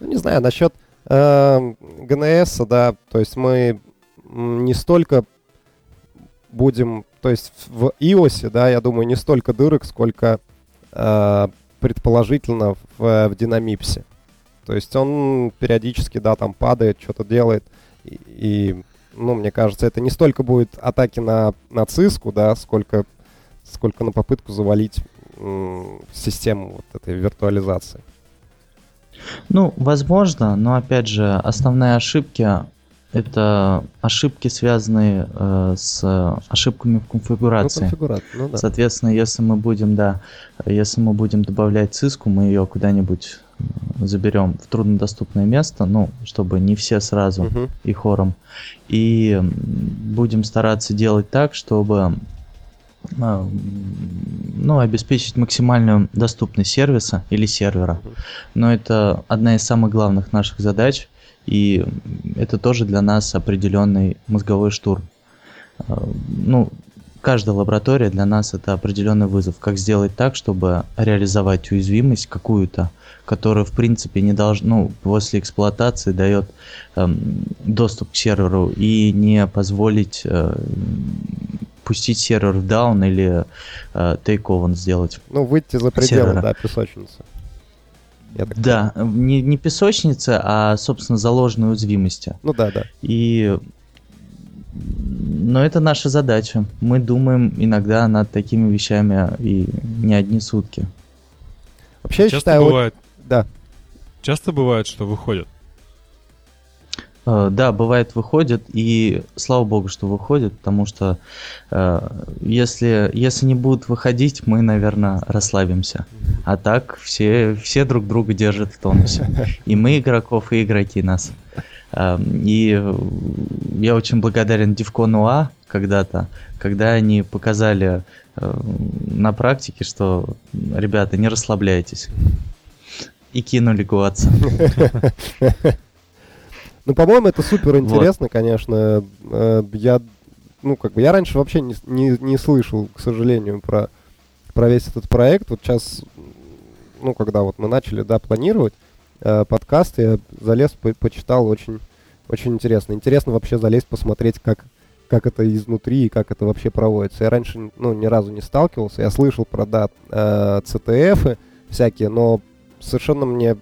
Ну, не знаю, насчет э, ГНС, да, то есть мы не столько будем, то есть в iOS, да, я думаю, не столько дырок, сколько э, предположительно в, в динамипсе. То есть он периодически, да, там падает, что-то делает, и, и, ну, мне кажется, это не столько будет атаки на, на циску, да, сколько, сколько на попытку завалить систему вот этой виртуализации. Ну, возможно, но опять же, основные ошибки это ошибки, связанные э, с ошибками в конфигурации. Ну, конфигура... ну, да. Соответственно, если мы будем, да, если мы будем добавлять циску, мы ее куда-нибудь заберем в труднодоступное место, ну, чтобы не все сразу uh-huh. и хором. И будем стараться делать так, чтобы ну, обеспечить максимальную доступность сервиса или сервера. Но это одна из самых главных наших задач – и это тоже для нас определенный мозговой штурм. А, ну, каждая лаборатория для нас это определенный вызов. Как сделать так, чтобы реализовать уязвимость какую-то, которая в принципе не должна, ну, после эксплуатации дает эм, доступ к серверу и не позволить э, пустить сервер в даун или э, сделать. Ну, выйти за пределы, сервера. да, песочницы. Да, не, не песочницы, а, собственно, заложенные уязвимости. Ну да, да. И но это наша задача. Мы думаем иногда над такими вещами и не одни сутки. Вообще, я считаю... Бывает... Да. Часто бывает, что выходят? Uh, да, бывает выходят, и слава богу, что выходят, потому что uh, если, если не будут выходить, мы, наверное, расслабимся. А так все, все друг друга держат в тонусе. И мы игроков, и игроки нас. И я очень благодарен Дивкону А когда-то, когда они показали э, на практике, что, ребята, не расслабляйтесь. И кинули гуаться. Ну, по-моему, это супер интересно, конечно. Э, я, ну, как бы, я раньше вообще не, не, не слышал, к сожалению, про, про весь этот проект. Вот сейчас, ну, когда вот мы начали, да, планировать, э, подкаст, я залез, по почитал, очень, очень интересно. Интересно вообще залезть, посмотреть, как, как это изнутри и как это вообще проводится. Я раньше, ну, ни разу не сталкивался. Я слышал про, да, э, CTF всякие, но совершенно мне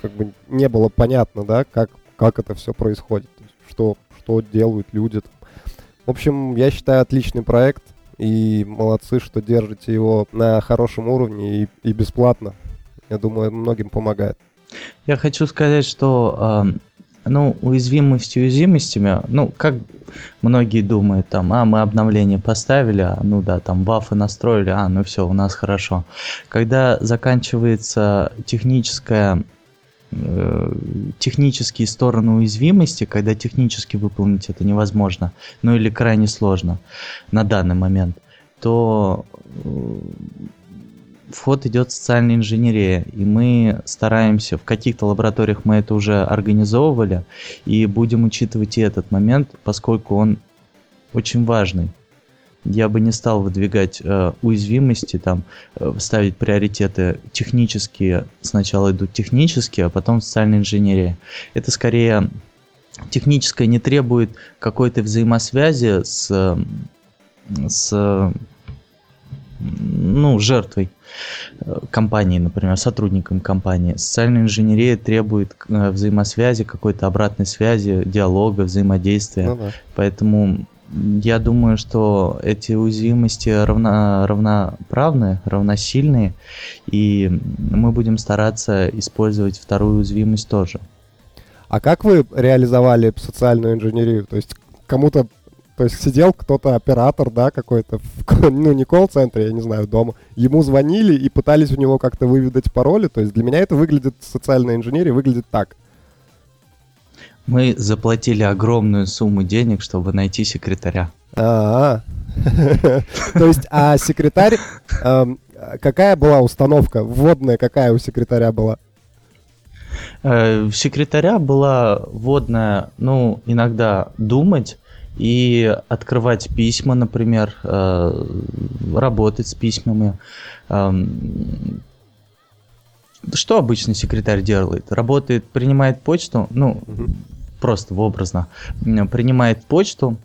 как бы не было понятно, да, как, как это все происходит, что, что делают люди. В общем, я считаю, отличный проект, и молодцы, что держите его на хорошем уровне и, и бесплатно. Я думаю, многим помогает. Я хочу сказать, что э, ну, уязвимость уязвимостями, ну, как многие думают, там, а, мы обновление поставили, а, ну да, там, бафы настроили, а, ну все, у нас хорошо. Когда заканчивается техническая технические стороны уязвимости, когда технически выполнить это невозможно, ну или крайне сложно на данный момент, то э, вход идет социальная инженерия, и мы стараемся, в каких-то лабораториях мы это уже организовывали, и будем учитывать и этот момент, поскольку он очень важный. Я бы не стал выдвигать э, уязвимости, там, э, ставить приоритеты технические, сначала идут технические, а потом социальная инженерия. Это скорее техническое не требует какой-то взаимосвязи с, с ну, жертвой э, компании, например, сотрудником компании. Социальная инженерия требует э, взаимосвязи, какой-то обратной связи, диалога, взаимодействия. Ну, да. Поэтому я думаю, что эти уязвимости равно, равноправны, равносильные, и мы будем стараться использовать вторую уязвимость тоже. А как вы реализовали социальную инженерию? То есть кому-то то есть сидел кто-то, оператор, да, какой-то, ну, не колл-центре, я не знаю, дома. Ему звонили и пытались у него как-то выведать пароли. То есть для меня это выглядит, социальная инженерия выглядит так. Мы заплатили огромную сумму денег, чтобы найти секретаря. А, то есть, а секретарь, эм, какая была установка, вводная какая у секретаря была? Э, секретаря была вводная, ну, иногда думать, и открывать письма, например, э, работать с письмами. Эм, что обычно секретарь делает? Работает, принимает почту, ну, просто в образно, принимает почту,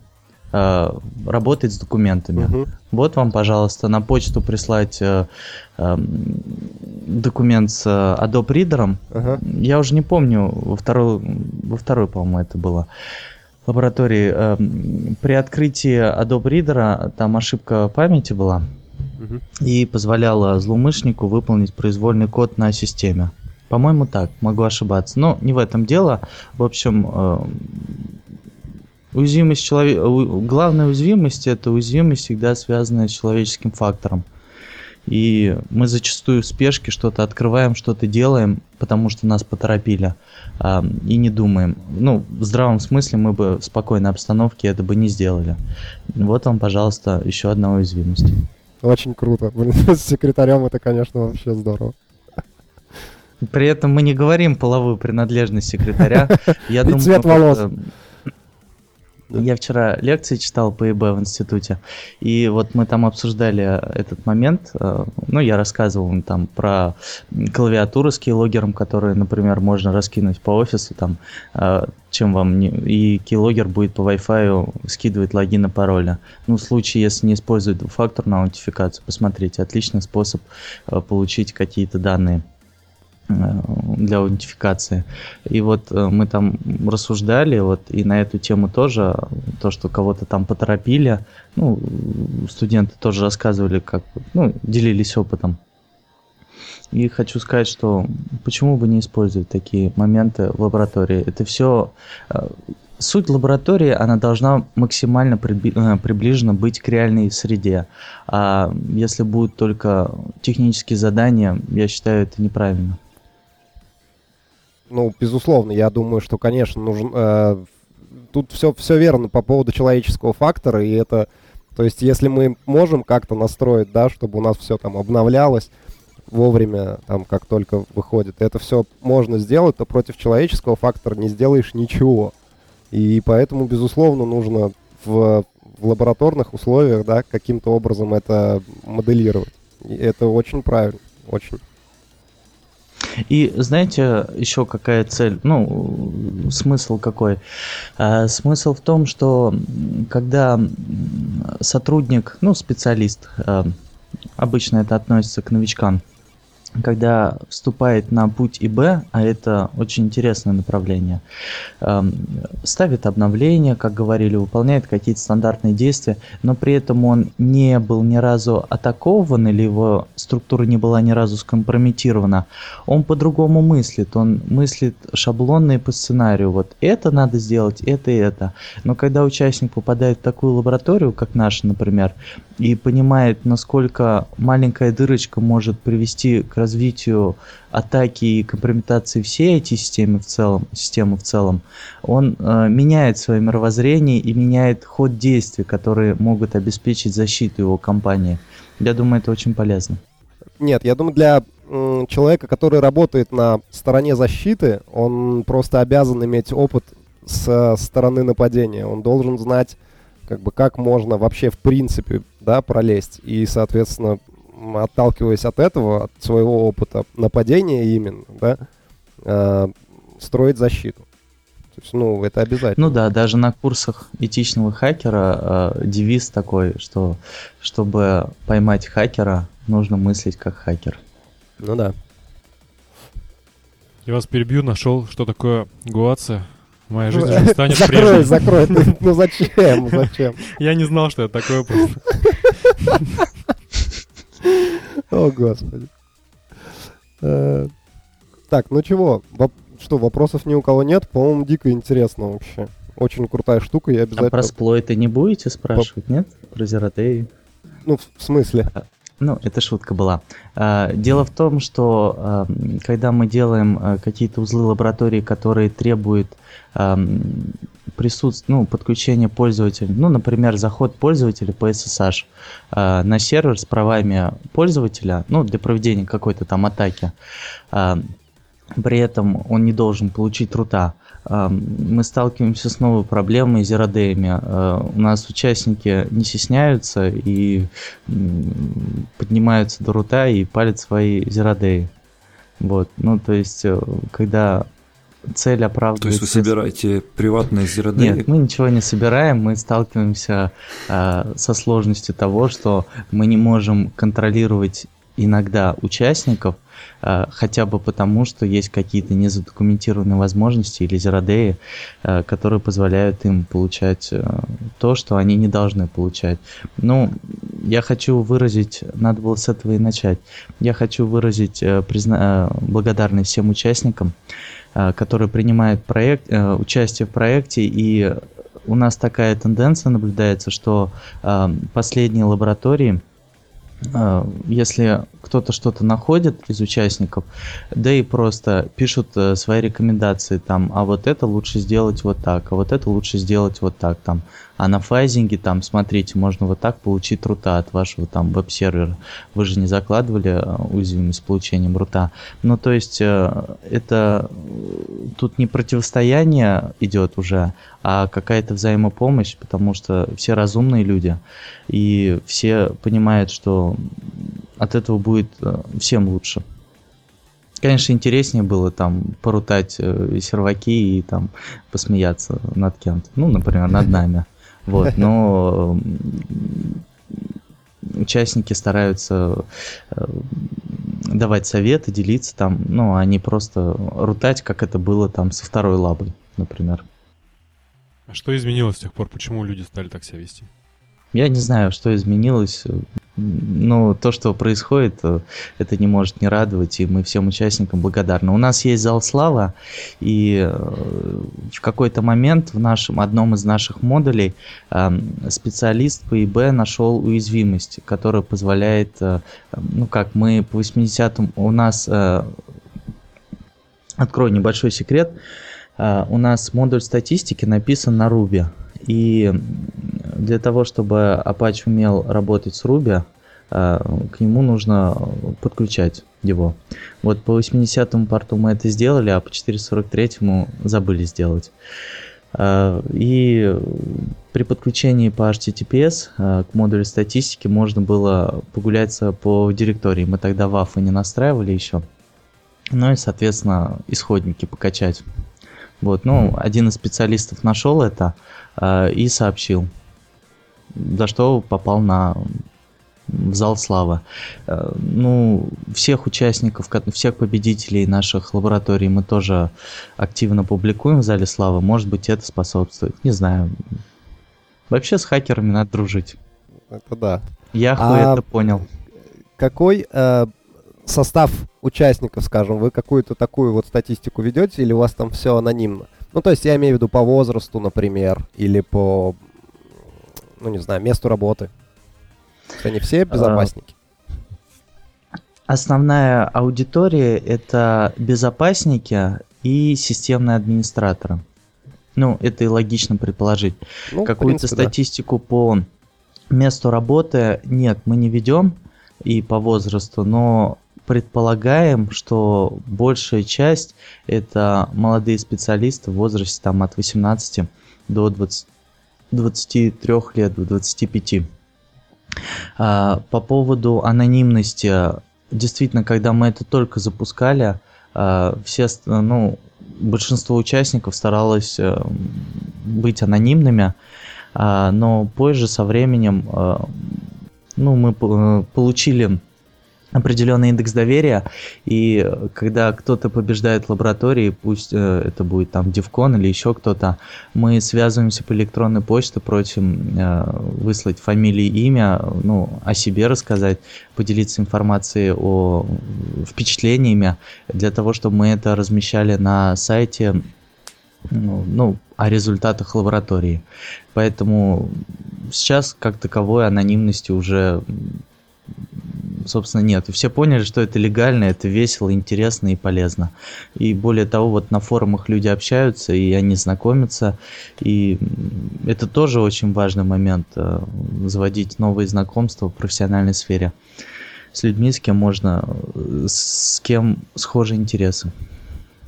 э, работает с документами. Uh-huh. Вот вам, пожалуйста, на почту прислать э, э, документ с Adobe Reader. Uh-huh. Я уже не помню, во второй, во второй, по-моему, это было лаборатории. Эм, при открытии Adobe Reader там ошибка памяти была и позволяла злоумышленнику выполнить произвольный код на системе. По-моему, так, могу ошибаться. Но не в этом дело. В общем, эм, уязвимость человека, главная уязвимость это уязвимость всегда связанная с человеческим фактором. И мы зачастую в спешке что-то открываем, что-то делаем, потому что нас поторопили, а, и не думаем. Ну, в здравом смысле мы бы в спокойной обстановке это бы не сделали. Вот вам, пожалуйста, еще одна уязвимость. Очень круто. С секретарем это, конечно, вообще здорово. При этом мы не говорим половую принадлежность секретаря. Я думаю, цвет волос. Я вчера лекции читал по ИБ в институте, и вот мы там обсуждали этот момент. Э, ну, я рассказывал им там про клавиатуру с кейлогером, которые, например, можно раскинуть по офису, там, э, чем вам не... И кейлогер будет по Wi-Fi скидывать логины, пароля. Ну, в случае, если не используют двухфакторную аутентификацию, посмотрите, отличный способ э, получить какие-то данные. Э, для аутентификации. И вот э, мы там рассуждали, вот и на эту тему тоже, то, что кого-то там поторопили, ну, студенты тоже рассказывали, как, ну, делились опытом. И хочу сказать, что почему бы не использовать такие моменты в лаборатории? Это все э, Суть лаборатории, она должна максимально приближена быть к реальной среде. А если будут только технические задания, я считаю, это неправильно. Ну, безусловно, я думаю, что, конечно, нужен... Э, тут все, все верно по поводу человеческого фактора, и это... То есть, если мы можем как-то настроить, да, чтобы у нас все там обновлялось вовремя, там, как только выходит, это все можно сделать, то против человеческого фактора не сделаешь ничего. И поэтому, безусловно, нужно в, в лабораторных условиях, да, каким-то образом это моделировать. И это очень правильно, очень. И знаете, еще какая цель, ну, смысл какой? А, смысл в том, что когда сотрудник, ну, специалист, а, обычно это относится к новичкам, когда вступает на путь ИБ, а это очень интересное направление, эм, ставит обновления, как говорили, выполняет какие-то стандартные действия, но при этом он не был ни разу атакован или его структура не была ни разу скомпрометирована, он по-другому мыслит, он мыслит шаблонные по сценарию, вот это надо сделать, это и это. Но когда участник попадает в такую лабораторию, как наша, например, и понимает, насколько маленькая дырочка может привести к развитию атаки и компрометации всей эти системы в целом, системы в целом, он э, меняет свое мировоззрение и меняет ход действий, которые могут обеспечить защиту его компании. Я думаю, это очень полезно. Нет, я думаю, для человека, который работает на стороне защиты, он просто обязан иметь опыт с стороны нападения. Он должен знать, как бы, как можно вообще в принципе, да, пролезть. И, соответственно, отталкиваясь от этого, от своего опыта нападения именно, да, э, строить защиту. То есть, ну, это обязательно. Ну да, даже на курсах этичного хакера э, девиз такой, что чтобы поймать хакера, нужно мыслить как хакер. Ну да. Я вас перебью, нашел, что такое гуация. Моя жизнь уже станет прежней. Закрой, закрой. Ну зачем, зачем? Я не знал, что это такое просто. О, Господи. Э, так, ну чего? Что, вопросов ни у кого нет? По-моему, дико интересно вообще. Очень крутая штука, я обязательно... А про сплойты не будете спрашивать, нет? Про зеротеи? Ну, в смысле? А, ну, это шутка была. А, дело в том, что когда мы делаем э, какие-то узлы лаборатории, которые требуют присутствие, ну, подключение пользователя, ну, например, заход пользователя по SSH на сервер с правами пользователя, ну, для проведения какой-то там атаки. При этом он не должен получить рута. Мы сталкиваемся с новой проблемой зеродеями. Э, у нас участники не стесняются и поднимаются до рута и палят свои зеродеи. Вот, ну, то есть, э, когда цель оправдывает... То есть вы собираете приватные zero Нет, мы ничего не собираем, мы сталкиваемся э, со сложностью того, что мы не можем контролировать иногда участников, хотя бы потому, что есть какие-то незадокументированные возможности или зеродеи, э, которые позволяют им получать э, то, что они не должны получать. Ну, я хочу выразить, надо было с этого и начать, я хочу выразить э, призна... Э, благодарность всем участникам, Э, которые принимают проект, э, участие в проекте, и у нас такая тенденция наблюдается, что э, последние лаборатории, если кто-то что-то находит из участников, да и просто пишут свои рекомендации там, а вот это лучше сделать вот так, а вот это лучше сделать вот так там. А на файзинге там, смотрите, можно вот так получить рута от вашего там веб-сервера. Вы же не закладывали э, уязвимость с получением рута. Ну, то есть э, это тут не противостояние идет уже, а какая-то взаимопомощь, потому что все разумные люди, и все понимают, что от этого будет всем лучше. Конечно, интереснее было там порутать э, серваки и там посмеяться над кем-то. Ну, например, над нами. Вот, но участники стараются э, давать советы, делиться там, ну, а не просто рутать, как это было там со второй лабой, например. А что изменилось с тех пор? Почему люди стали так себя вести? Я не знаю, что изменилось. Но то, что происходит, э, это не может не радовать, и мы всем участникам благодарны. У нас есть зал слава, и э, в какой-то момент в нашем одном из наших модулей эм, специалист по ИБ нашел уязвимость, которая позволяет, э, ну как мы по 80-м, у нас, открою небольшой секрет, у нас модуль статистики написан на Ruby. И для того, чтобы Apache умел работать с Ruby, э, к нему нужно подключать его. Вот по 80-му порту мы это сделали, а по 443-му забыли сделать. Э, и при подключении по HTTPS э, к модулю статистики можно было погуляться по директории. Мы тогда WAF не настраивали еще. Ну и, соответственно, исходники покачать. Вот, ну, один из специалистов нашел это и сообщил, за что попал на в зал славы. Э, ну, всех участников, всех победителей наших лабораторий мы тоже активно публикуем в зале славы. Может быть, это способствует. Не знаю. Вообще с хакерами надо дружить. Это да. Я а это понял. Какой э, состав участников, скажем, вы какую-то такую вот статистику ведете, или у вас там все анонимно? Ну, то есть я имею в виду по возрасту, например, или по, ну, не знаю, месту работы. Они все а, безопасники. Основная аудитория это безопасники и системные администраторы. Ну, это и логично предположить. Ну, Какую-то статистику да. по месту работы нет, мы не ведем и по возрасту, но предполагаем, что большая часть это молодые специалисты в возрасте там от 18 до 20, 23 лет, до 25. А, по поводу анонимности, действительно, когда мы это только запускали, а, все, ну, большинство участников старалось э, быть анонимными, а, но позже со временем э, ну, мы э, получили определенный индекс доверия, и когда кто-то побеждает в лаборатории, пусть э, это будет там Девкон или еще кто-то, мы связываемся по электронной почте, просим э, выслать фамилию, имя, ну, о себе рассказать, поделиться информацией о впечатлениями, для того, чтобы мы это размещали на сайте ну, ну, о результатах лаборатории. Поэтому сейчас как таковой анонимности уже собственно, нет. все поняли, что это легально, это весело, интересно и полезно. И более того, вот на форумах люди общаются, и они знакомятся. И это тоже очень важный момент, э, заводить новые знакомства в профессиональной сфере с людьми, с кем можно, э, с кем схожи интересы.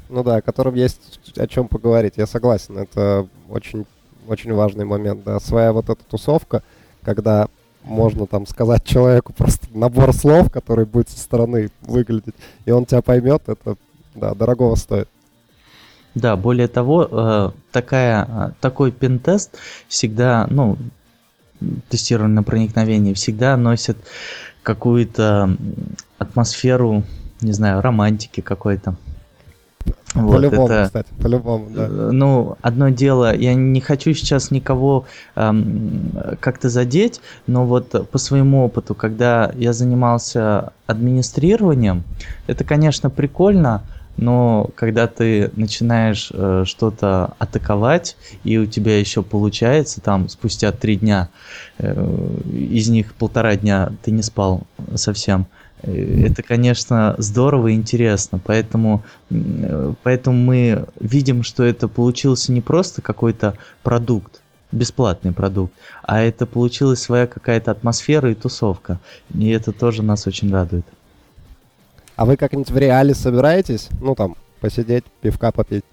Ну да, о котором есть о чем поговорить, я согласен. Это очень, очень важный момент, да. Своя вот эта тусовка, когда можно там сказать человеку просто набор слов, который будет со стороны выглядеть, и он тебя поймет, это, да, дорогого стоит. Да, более того, э, такая, э, такой пентест всегда, ну, тестирование на проникновение всегда носит какую-то атмосферу, не знаю, романтики какой-то. Вот, по-любому, это, кстати, по-любому, да. Э, ну, одно дело, я не хочу сейчас никого эм, как-то задеть, но вот по своему опыту, когда я занимался администрированием, это, конечно, прикольно, но когда ты начинаешь э, что-то атаковать, и у тебя еще получается, там, спустя три дня, э, из них полтора дня ты не спал совсем, это, конечно, здорово и интересно, поэтому, поэтому мы видим, что это получился не просто какой-то продукт, бесплатный продукт, а это получилась своя какая-то атмосфера и тусовка. И это тоже нас очень радует. А вы как-нибудь в реале собираетесь? Ну, там, посидеть, пивка попить?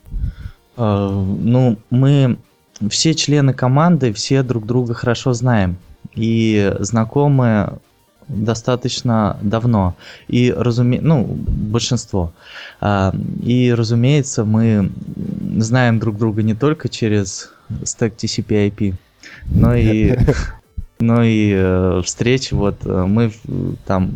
А, ну, мы все члены команды, все друг друга хорошо знаем. И знакомы достаточно давно. И, разуме... ну, большинство. А, и, разумеется, мы знаем друг друга не только через стек TCP IP, но и, но и э, встречи. Вот э, мы там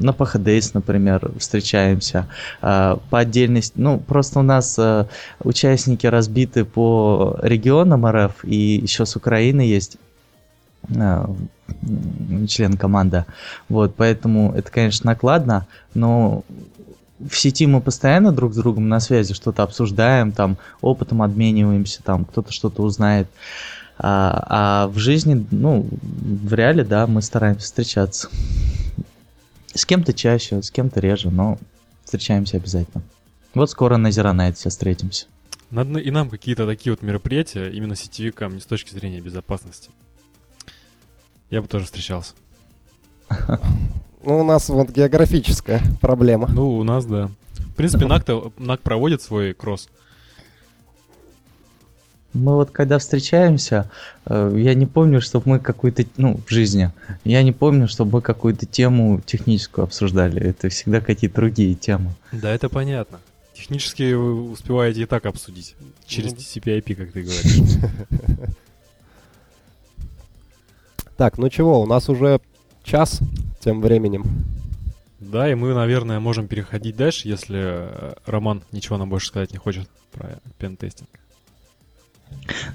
на PHDS, например, встречаемся. А, по отдельности, ну, просто у нас э, участники разбиты по регионам РФ, и еще с Украины есть член команды. Вот, поэтому это, конечно, накладно, но в сети мы постоянно друг с другом на связи, что-то обсуждаем, там, опытом обмениваемся, там, кто-то что-то узнает. А, а в жизни, ну, в реале, да, мы стараемся встречаться. С кем-то чаще, с кем-то реже, но встречаемся обязательно. Вот скоро на Зеронайт все встретимся. Надо и нам какие-то такие вот мероприятия именно сетевикам, не с точки зрения безопасности. Я бы тоже встречался. Ну, у нас вот географическая проблема. Ну, у нас, да. В принципе, НАК, НАК проводит свой кросс. Мы вот когда встречаемся, э, я не помню, чтобы мы какую-то, ну, в жизни, я не помню, чтобы мы какую-то тему техническую обсуждали. Это всегда какие-то другие темы. Да, это понятно. Технически вы успеваете и так обсудить. Через TCP-IP, как ты говоришь. Так, ну чего, у нас уже час тем временем. Да, и мы, наверное, можем переходить дальше, если э, Роман ничего нам больше сказать не хочет про пентестинг.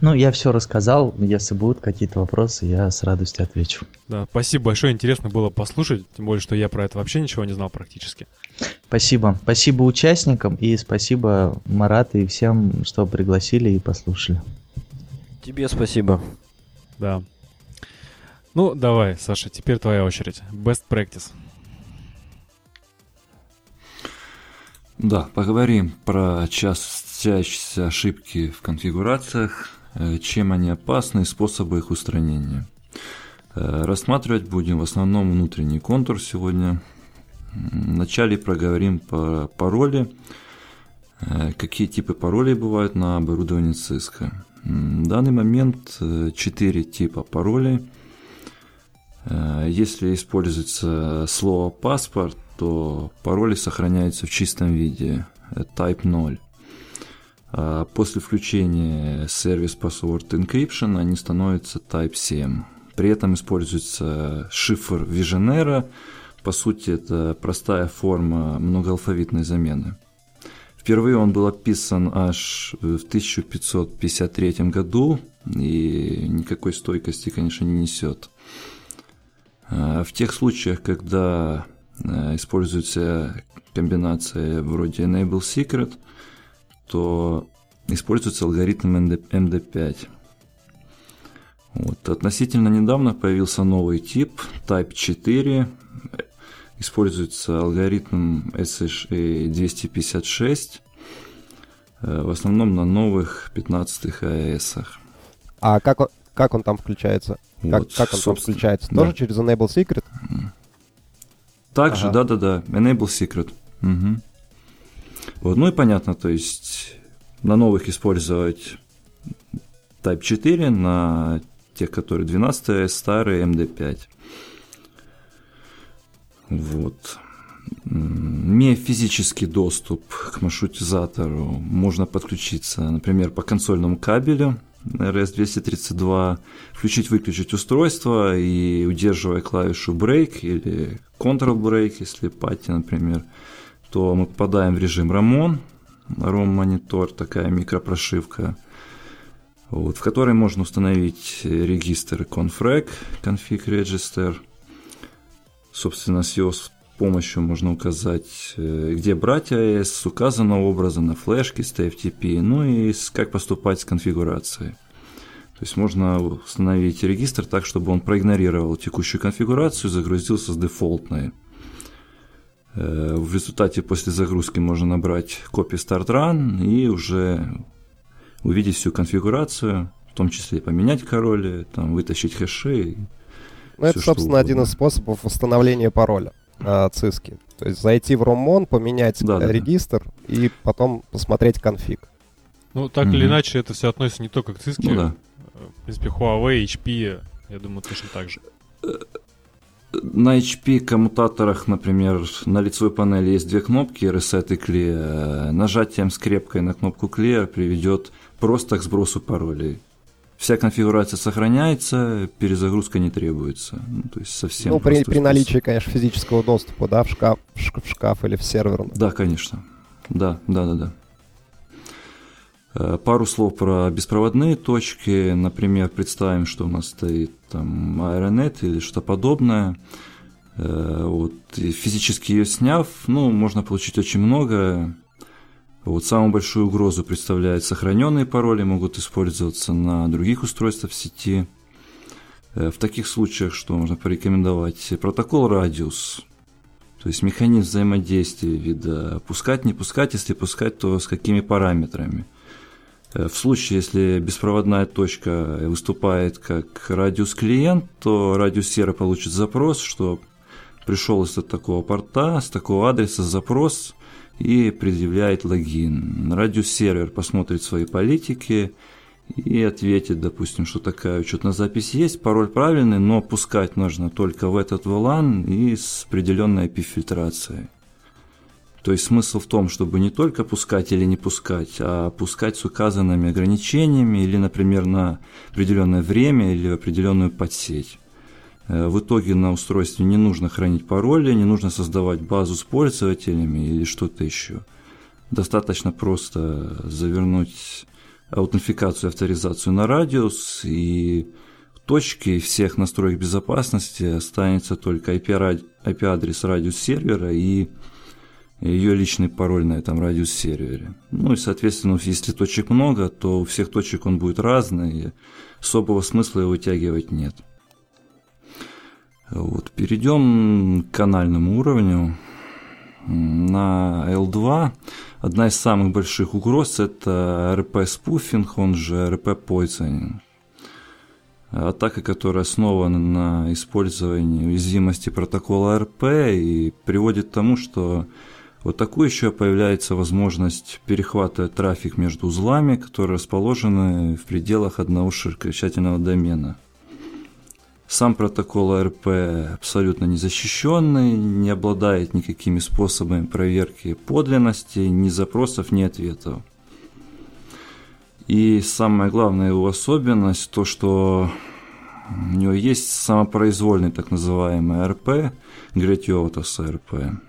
Ну, я все рассказал. Если будут какие-то вопросы, я с радостью отвечу. Да, спасибо большое. Интересно было послушать. Тем более, что я про это вообще ничего не знал практически. Спасибо. Спасибо участникам и спасибо Марат и всем, что пригласили и послушали. Тебе спасибо. Да. Ну, давай, Саша, теперь твоя очередь. Best practice. Да, поговорим про частящиеся ошибки в конфигурациях, э, чем они опасны и способы их устранения. Э, рассматривать будем в основном внутренний контур сегодня. Вначале проговорим по пароли, э, какие типы паролей бывают на оборудовании Cisco. В данный момент 4 типа паролей – если используется слово паспорт, то пароли сохраняются в чистом виде, э, type 0. А после включения сервис Password Encryption они становятся Type 7. При этом используется шифр Visionaire. По сути, это простая форма многоалфавитной замены. Впервые он был описан аж в 1553 году и никакой стойкости, конечно, не несет. А, в тех случаях, когда а, используется комбинация вроде Enable Secret, то используется алгоритм MD5. Вот. Относительно недавно появился новый тип, Type 4. Используется алгоритм SHA 256, э, в основном на новых 15 АЭС. А как как он там включается? Как, вот, как он там включается? Да. Тоже через Enable Secret? Также, ага. да-да-да, Enable Secret. Угу. Вот, ну и понятно, то есть на новых использовать Type 4, на тех, которые 12 старые MD5. Вот. Имея физический доступ к маршрутизатору, можно подключиться, например, по консольному кабелю RS-232, включить-выключить устройство и удерживая клавишу Break или Control Break, если пати, например, то мы попадаем в режим RAMON, ROM монитор, такая микропрошивка, вот, в которой можно установить регистр config, config register. Собственно, с его помощью можно указать, э, где брать AES с указанного образа на флешке с TFTP, ну и как поступать с конфигурацией. То есть можно установить регистр так, чтобы он проигнорировал текущую конфигурацию и загрузился с дефолтной. Э, в результате после загрузки можно набрать copy start run и уже увидеть всю конфигурацию, в том числе поменять пароли, там, вытащить хэши. Ну, это, собственно, один из способов восстановления пароля э, циски. То есть зайти в Ромон, поменять да, да, регистр да. и потом посмотреть конфиг. Ну, так mm-hmm. или иначе, это все относится не только к циске. Ну, да. В принципе, Huawei, HP, я думаю, точно так же. На HP коммутаторах, например, на лицевой панели есть две кнопки Reset и Clear. Нажатием скрепкой на кнопку Clear приведет просто к сбросу паролей. Вся конфигурация сохраняется, перезагрузка не требуется. Ну, то есть совсем. Ну, при, при наличии, конечно, физического доступа, да, в шкаф, в шкаф, или в сервер. Да, конечно. Да, да, да, да. Э, пару слов про беспроводные точки. Например, представим, что у нас стоит там Aeronet или что подобное. Э, вот, и физически ее сняв, ну, можно получить очень много. Вот самую большую угрозу представляет сохраненные пароли, могут использоваться на других устройствах сети. Э, в таких случаях, что можно порекомендовать? Протокол радиус, то есть механизм взаимодействия вида пускать, не пускать, если пускать, то с какими параметрами. Э, в случае, если беспроводная точка выступает как радиус клиент, то радиус сервер получит запрос, что пришел из такого порта, с такого адреса запрос и предъявляет логин. Радиус сервер посмотрит свои политики и ответит, допустим, что такая учетная запись есть, пароль правильный, но пускать нужно только в этот VLAN и с определенной IP-фильтрацией. То есть смысл в том, чтобы не только пускать или не пускать, а пускать с указанными ограничениями или, например, на определенное время или в определенную подсеть. Э, в итоге на устройстве не нужно хранить пароли, не нужно создавать базу с пользователями или что-то еще. Достаточно просто завернуть аутентификацию и авторизацию на радиус, и в точке всех настроек безопасности останется только IP-адрес радиус сервера и ее личный пароль на этом радиус-сервере. Ну и, соответственно, если точек много, то у всех точек он будет разный, и особого смысла его вытягивать нет. Вот. Перейдем к канальному уровню. На L2 одна из самых больших угроз – это RP-спуфинг, он же RP-poisoning. Атака, которая основана на использовании уязвимости протокола RP и приводит к тому, что вот такую еще появляется возможность перехвата трафик между узлами, которые расположены в пределах одного широкочательного домена. Сам протокол АРП абсолютно незащищенный, не обладает никакими способами проверки подлинности, ни запросов, ни ответов. И самая главная его особенность, то что у него есть самопроизвольный так называемый РП, Гретиотас РП.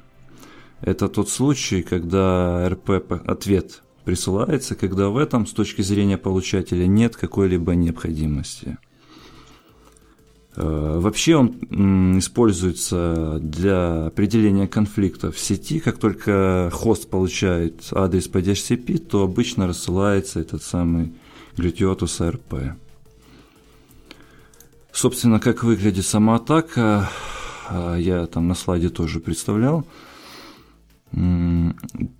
Это тот случай, когда РП ответ присылается, когда в этом с точки зрения получателя нет какой-либо необходимости. Э, вообще он используется для определения конфликтов в сети. Как только хост получает адрес по DHCP, то обычно рассылается этот самый Gratuitous ARP. Собственно, как выглядит сама атака, э, я там на слайде тоже представлял.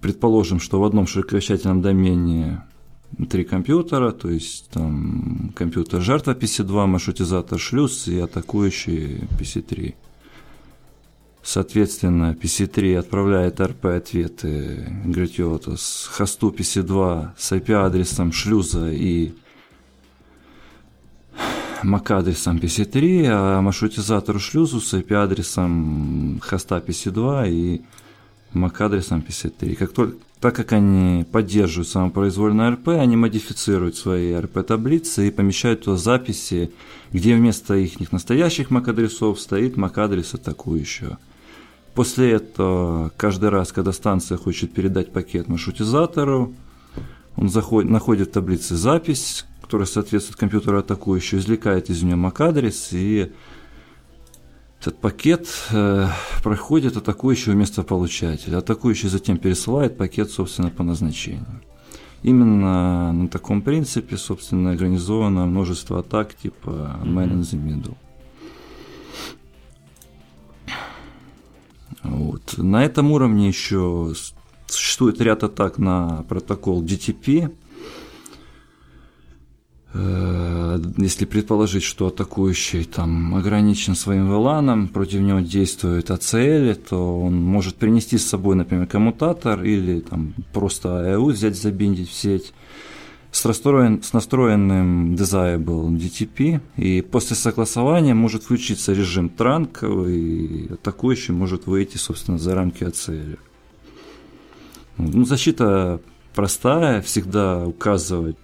Предположим, что в одном широковещательном домене три компьютера, то есть там компьютер жертва PC2, маршрутизатор шлюз и атакующий PC3. Соответственно, PC3 отправляет RP ответы Gratuitous хосту PC2 с IP-адресом шлюза и MAC-адресом PC3, а маршрутизатору шлюзу с IP-адресом хоста PC2 и MAC-адресом 53. Как только, так как они поддерживают самопроизвольное РП, они модифицируют свои РП-таблицы и помещают туда записи, где вместо их настоящих MAC-адресов стоит MAC-адрес атакующего. После этого, каждый раз, когда станция хочет передать пакет маршрутизатору, он заходит, находит в таблице запись, которая соответствует компьютеру атакующего, извлекает из нее MAC-адрес и этот пакет э, проходит атакующего вместо получателя. Атакующий затем пересылает пакет, собственно, по назначению. Именно на таком принципе, собственно, организовано множество атак типа Man in the Middle. Вот. На этом уровне еще существует ряд атак на протокол DTP. Э, если предположить, что атакующий там ограничен своим выланом, против него действует АЦЛ, то он может принести с собой, например, коммутатор или там просто АЭУ взять, забиндить в сеть с, расстроен, с настроенным Desirable DTP, и после согласования может включиться режим транк, и атакующий может выйти, собственно, за рамки АЦЛ. Ну, защита простая, всегда указывать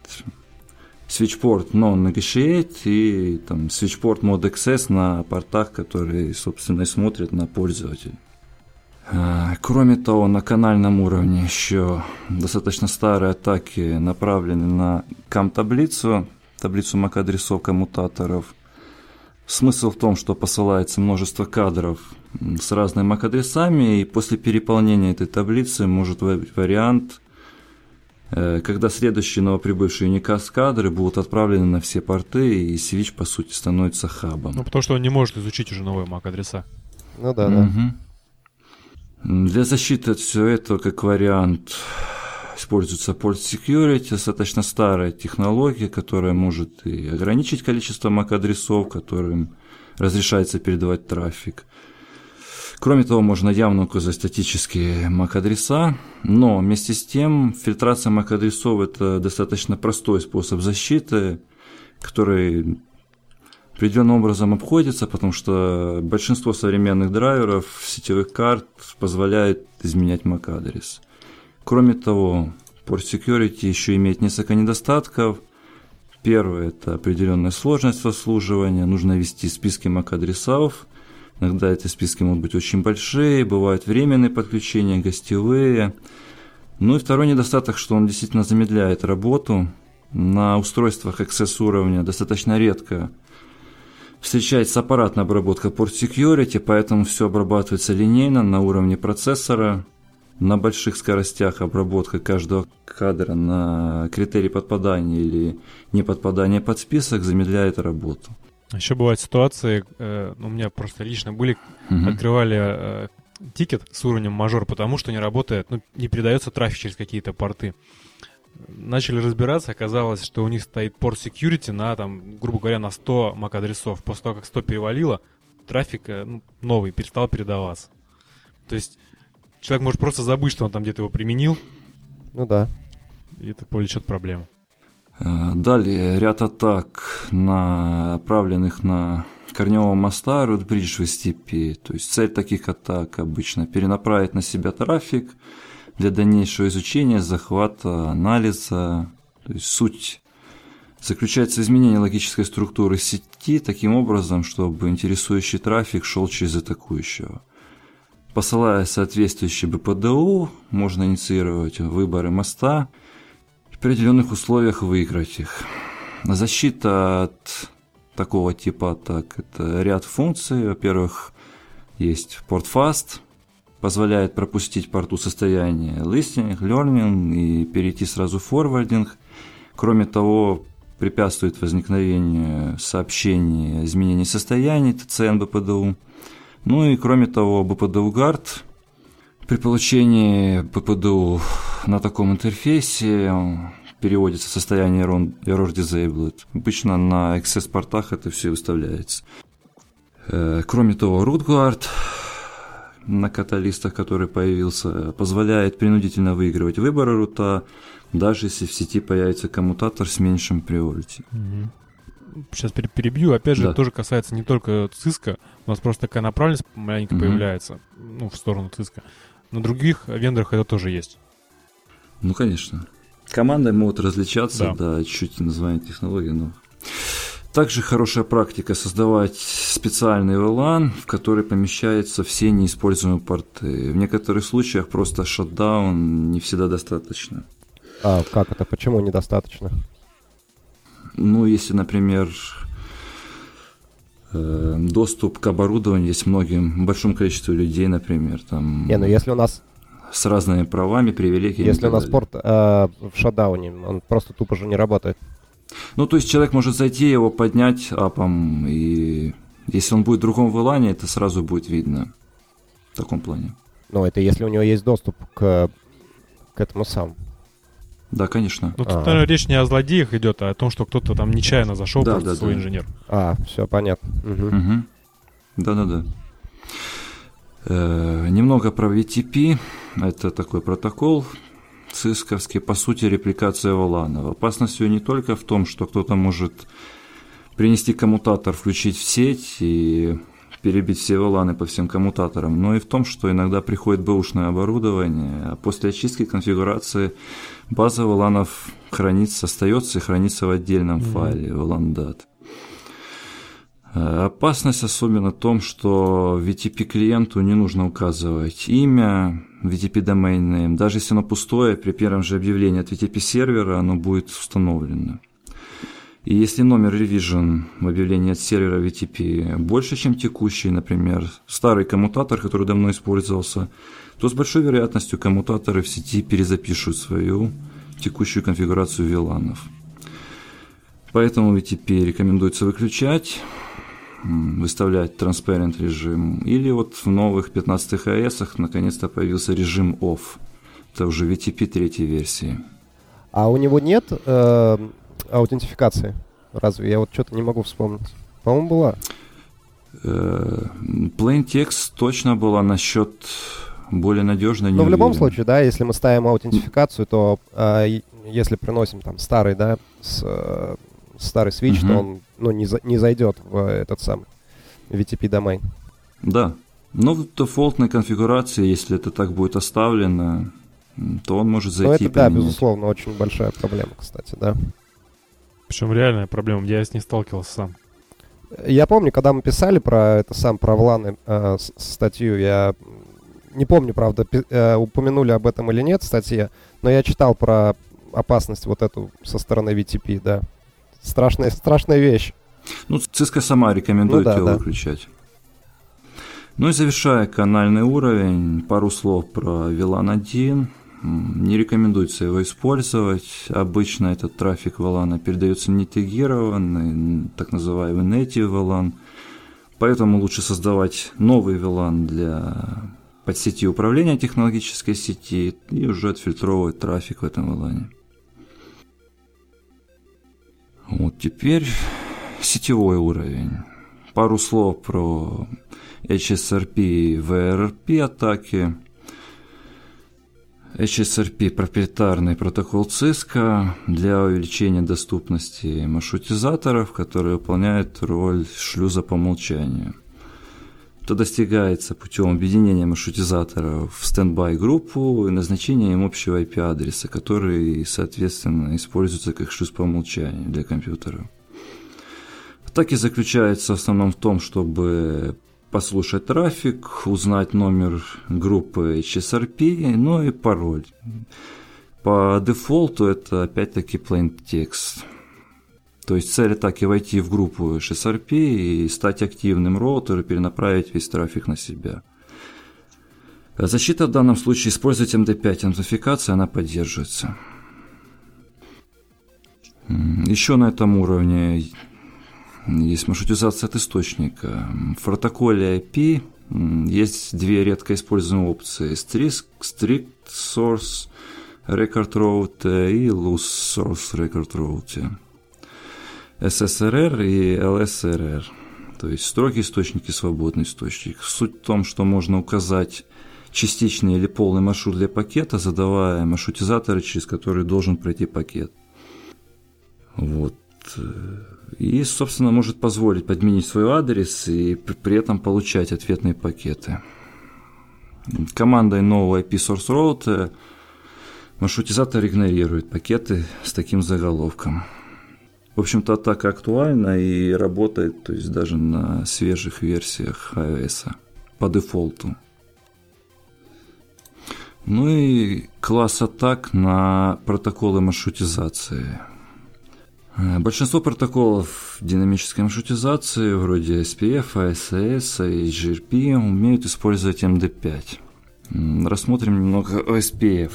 switchport non-negotiate и там switchport mod access на портах, которые, собственно, и смотрят на пользователя. А, кроме того, на канальном уровне еще достаточно старые атаки направлены на кам-таблицу, таблицу MAC-адресов коммутаторов. Смысл в том, что посылается множество кадров с разными MAC-адресами, и после переполнения этой таблицы может вариант Э, когда следующие новоприбывшие уникаст кадры будут отправлены на все порты, и свич, по сути, становится хабом. Ну, потому что он не может изучить уже новые MAC-адреса. Ну да, да. Угу. Для защиты от всего этого, как вариант, используется Port Security, достаточно старая технология, которая может и ограничить количество MAC-адресов, которым разрешается передавать трафик. Кроме того, можно явно указать статические MAC-адреса, но вместе с тем фильтрация MAC-адресов – это достаточно простой способ защиты, который определенным образом обходится, потому что большинство современных драйверов сетевых карт позволяет изменять MAC-адрес. Кроме того, Port Security еще имеет несколько недостатков. Первое – это определенная сложность обслуживания. Нужно ввести списки MAC-адресов – Иногда эти списки могут быть очень большие, бывают временные подключения, гостевые. Ну и второй недостаток, что он действительно замедляет работу. На устройствах XS уровня достаточно редко встречается аппаратная обработка Port Security, поэтому все обрабатывается линейно на уровне процессора. На больших скоростях обработка каждого кадра на критерий подпадания или не подпадания под список замедляет работу. Еще бывают ситуации, э, у меня просто лично были, угу. открывали э, тикет с уровнем мажор, потому что не работает, ну, не передается трафик через какие-то порты. Начали разбираться, оказалось, что у них стоит порт security на, там, грубо говоря, на 100 MAC-адресов. После того, как 100 перевалило, трафик э, ну, новый перестал передаваться. То есть человек может просто забыть, что он там где-то его применил. Ну да. И это повлечет проблему. Далее ряд атак, направленных на Корневого моста, Рудбридж в степи. То есть цель таких атак обычно перенаправить на себя трафик для дальнейшего изучения, захвата, анализа. То есть суть заключается в изменении логической структуры сети таким образом, чтобы интересующий трафик шел через атакующего. Посылая соответствующий БПДУ, можно инициировать выборы моста – определенных условиях выиграть их. Защита от такого типа атак – это ряд функций. Во-первых, есть порт fast, позволяет пропустить порту состояние listening, learning и перейти сразу в forwarding. Кроме того, препятствует возникновению сообщений о изменении состояний TCN BPDU. Ну и кроме того, BPDU Guard при получении ППДУ на таком интерфейсе переводится состояние error disabled. Обычно на access портах это все выставляется. Э, кроме того, rootguard на каталистах, который появился, позволяет принудительно выигрывать выборы рута, даже если в сети появится коммутатор с меньшим приорити. Сейчас перебью. Опять же, да. тоже касается не только циска. У нас просто такая направленность маленькая угу. появляется, ну, в сторону циска. На других вендорах это тоже есть. Ну, конечно. Команды могут различаться, да, да чуть название технологии, но... Также хорошая практика создавать специальный VLAN, в который помещаются все неиспользуемые порты. В некоторых случаях просто шатдаун не всегда достаточно. А как это? Почему недостаточно? Ну, если, например, доступ к оборудованию есть многим, большому количеству людей, например, там... Не, ну если у нас с разными правами, привилегиями. Если у нас порт э, в шатдауне, он просто тупо же не работает. Ну, то есть человек может зайти, его поднять апом, и если он будет в другом вылане, это сразу будет видно в таком плане. Ну, это если у него есть доступ к, к этому сам. Да, конечно. Ну, тут, Ага. наверное, речь не о злодеях идет, а о том, что кто-то там нечаянно зашел, Да, просто да, свой да. инженер. А, все понятно. Мгм. Да-да-да. Э, немного про VTP. Это такой протокол цисковский, по сути, репликация Волана. Опасность ее не только в том, что кто-то может принести коммутатор, включить в сеть и перебить все воланы по всем коммутаторам, но и в том, что иногда приходит бэушное оборудование, а после очистки конфигурации база воланов хранится, остается и хранится в отдельном файле VLAN.dat. Э, Опасность особенно в том, что VTP клиенту не нужно указывать имя, VTP domain name. Даже если оно пустое, при первом же объявлении от VTP сервера оно будет установлено. И если номер revision в объявлении от сервера VTP больше, чем текущий, например, старый коммутатор, который давно использовался, то с большой вероятностью коммутаторы в сети перезапишут свою текущую конфигурацию VLANов. Поэтому VTP рекомендуется выключать, выставлять transparent режим. Или вот в новых 15 АЭСах наконец-то появился режим OFF. Это уже VTP третьей версии. А у него нет э, аутентификации? Разве? Я вот что-то не могу вспомнить. По-моему, была. Э, Plain text точно была насчет более надежной. Но в любом случае, да, если мы ставим аутентификацию, то э, если приносим там старый, да, с, э, старый свич, Мгм. то он ну, не, за- не зайдет в этот самый VTP домен. Да. Но в дефолтной конфигурации, если это так будет оставлено, то он может Но зайти это, и да, безусловно, очень большая проблема, кстати, да. Причем реальная проблема, я с ней сталкивался сам. Я помню, когда мы писали про это сам, про Вланы э, статью, я не помню, правда, э, упомянули об этом или нет в статье, но я читал про опасность вот эту со стороны VTP, да. Страшная, страшная вещь. Ну, Cisco сама рекомендует Ну да, его да. выключать. Ну и завершая канальный уровень, пару слов про VLAN 1. М, Не рекомендуется его использовать. Обычно этот трафик VLAN передается не тегированный, так называемый native VLAN. Поэтому лучше создавать новый VLAN для подсети управления технологической сети и уже отфильтровывать трафик в этом VLAN. Вот теперь сетевой уровень. Пару слов про HSRP и VRRP атаки. HSRP – проприетарный протокол Cisco для увеличения доступности маршрутизаторов, которые выполняют роль шлюза по умолчанию. Это достигается путем объединения маршрутизаторов в стендбай-группу и назначения им общего IP-адреса, который, соответственно, используется как шлюз по умолчанию для компьютера. Атаки заключаются в основном в том, чтобы послушать трафик, узнать номер группы HSRP, ну и пароль. По дефолту это опять-таки plain text. То есть цель атаки войти в группу HSRP и стать активным роутером, перенаправить весь трафик на себя. Защита в данном случае использует MD5 аутентификация, она поддерживается. Еще на этом уровне есть маршрутизация от источника. В протоколе IP есть две редко используемые опции. Strict, strict Source Record Route и Loose Source Record Route. SSRR и LSRR. То есть строгий источник и свободный источник. Суть в том, что можно указать частичный или полный маршрут для пакета, задавая маршрутизаторы, через которые должен пройти пакет. Вот. И, собственно, может позволить подменить свой адрес и при этом получать ответные пакеты. Командой нового IP Source Route маршрутизатор игнорирует пакеты с таким заголовком. В общем-то, атака актуальна и работает, то есть даже на свежих версиях iOS по дефолту. Ну и класс атак на протоколы маршрутизации. Э, Большинство протоколов динамической маршрутизации, вроде SPF, ASS и GRP, умеют использовать MD5. М, Рассмотрим немного OSPF.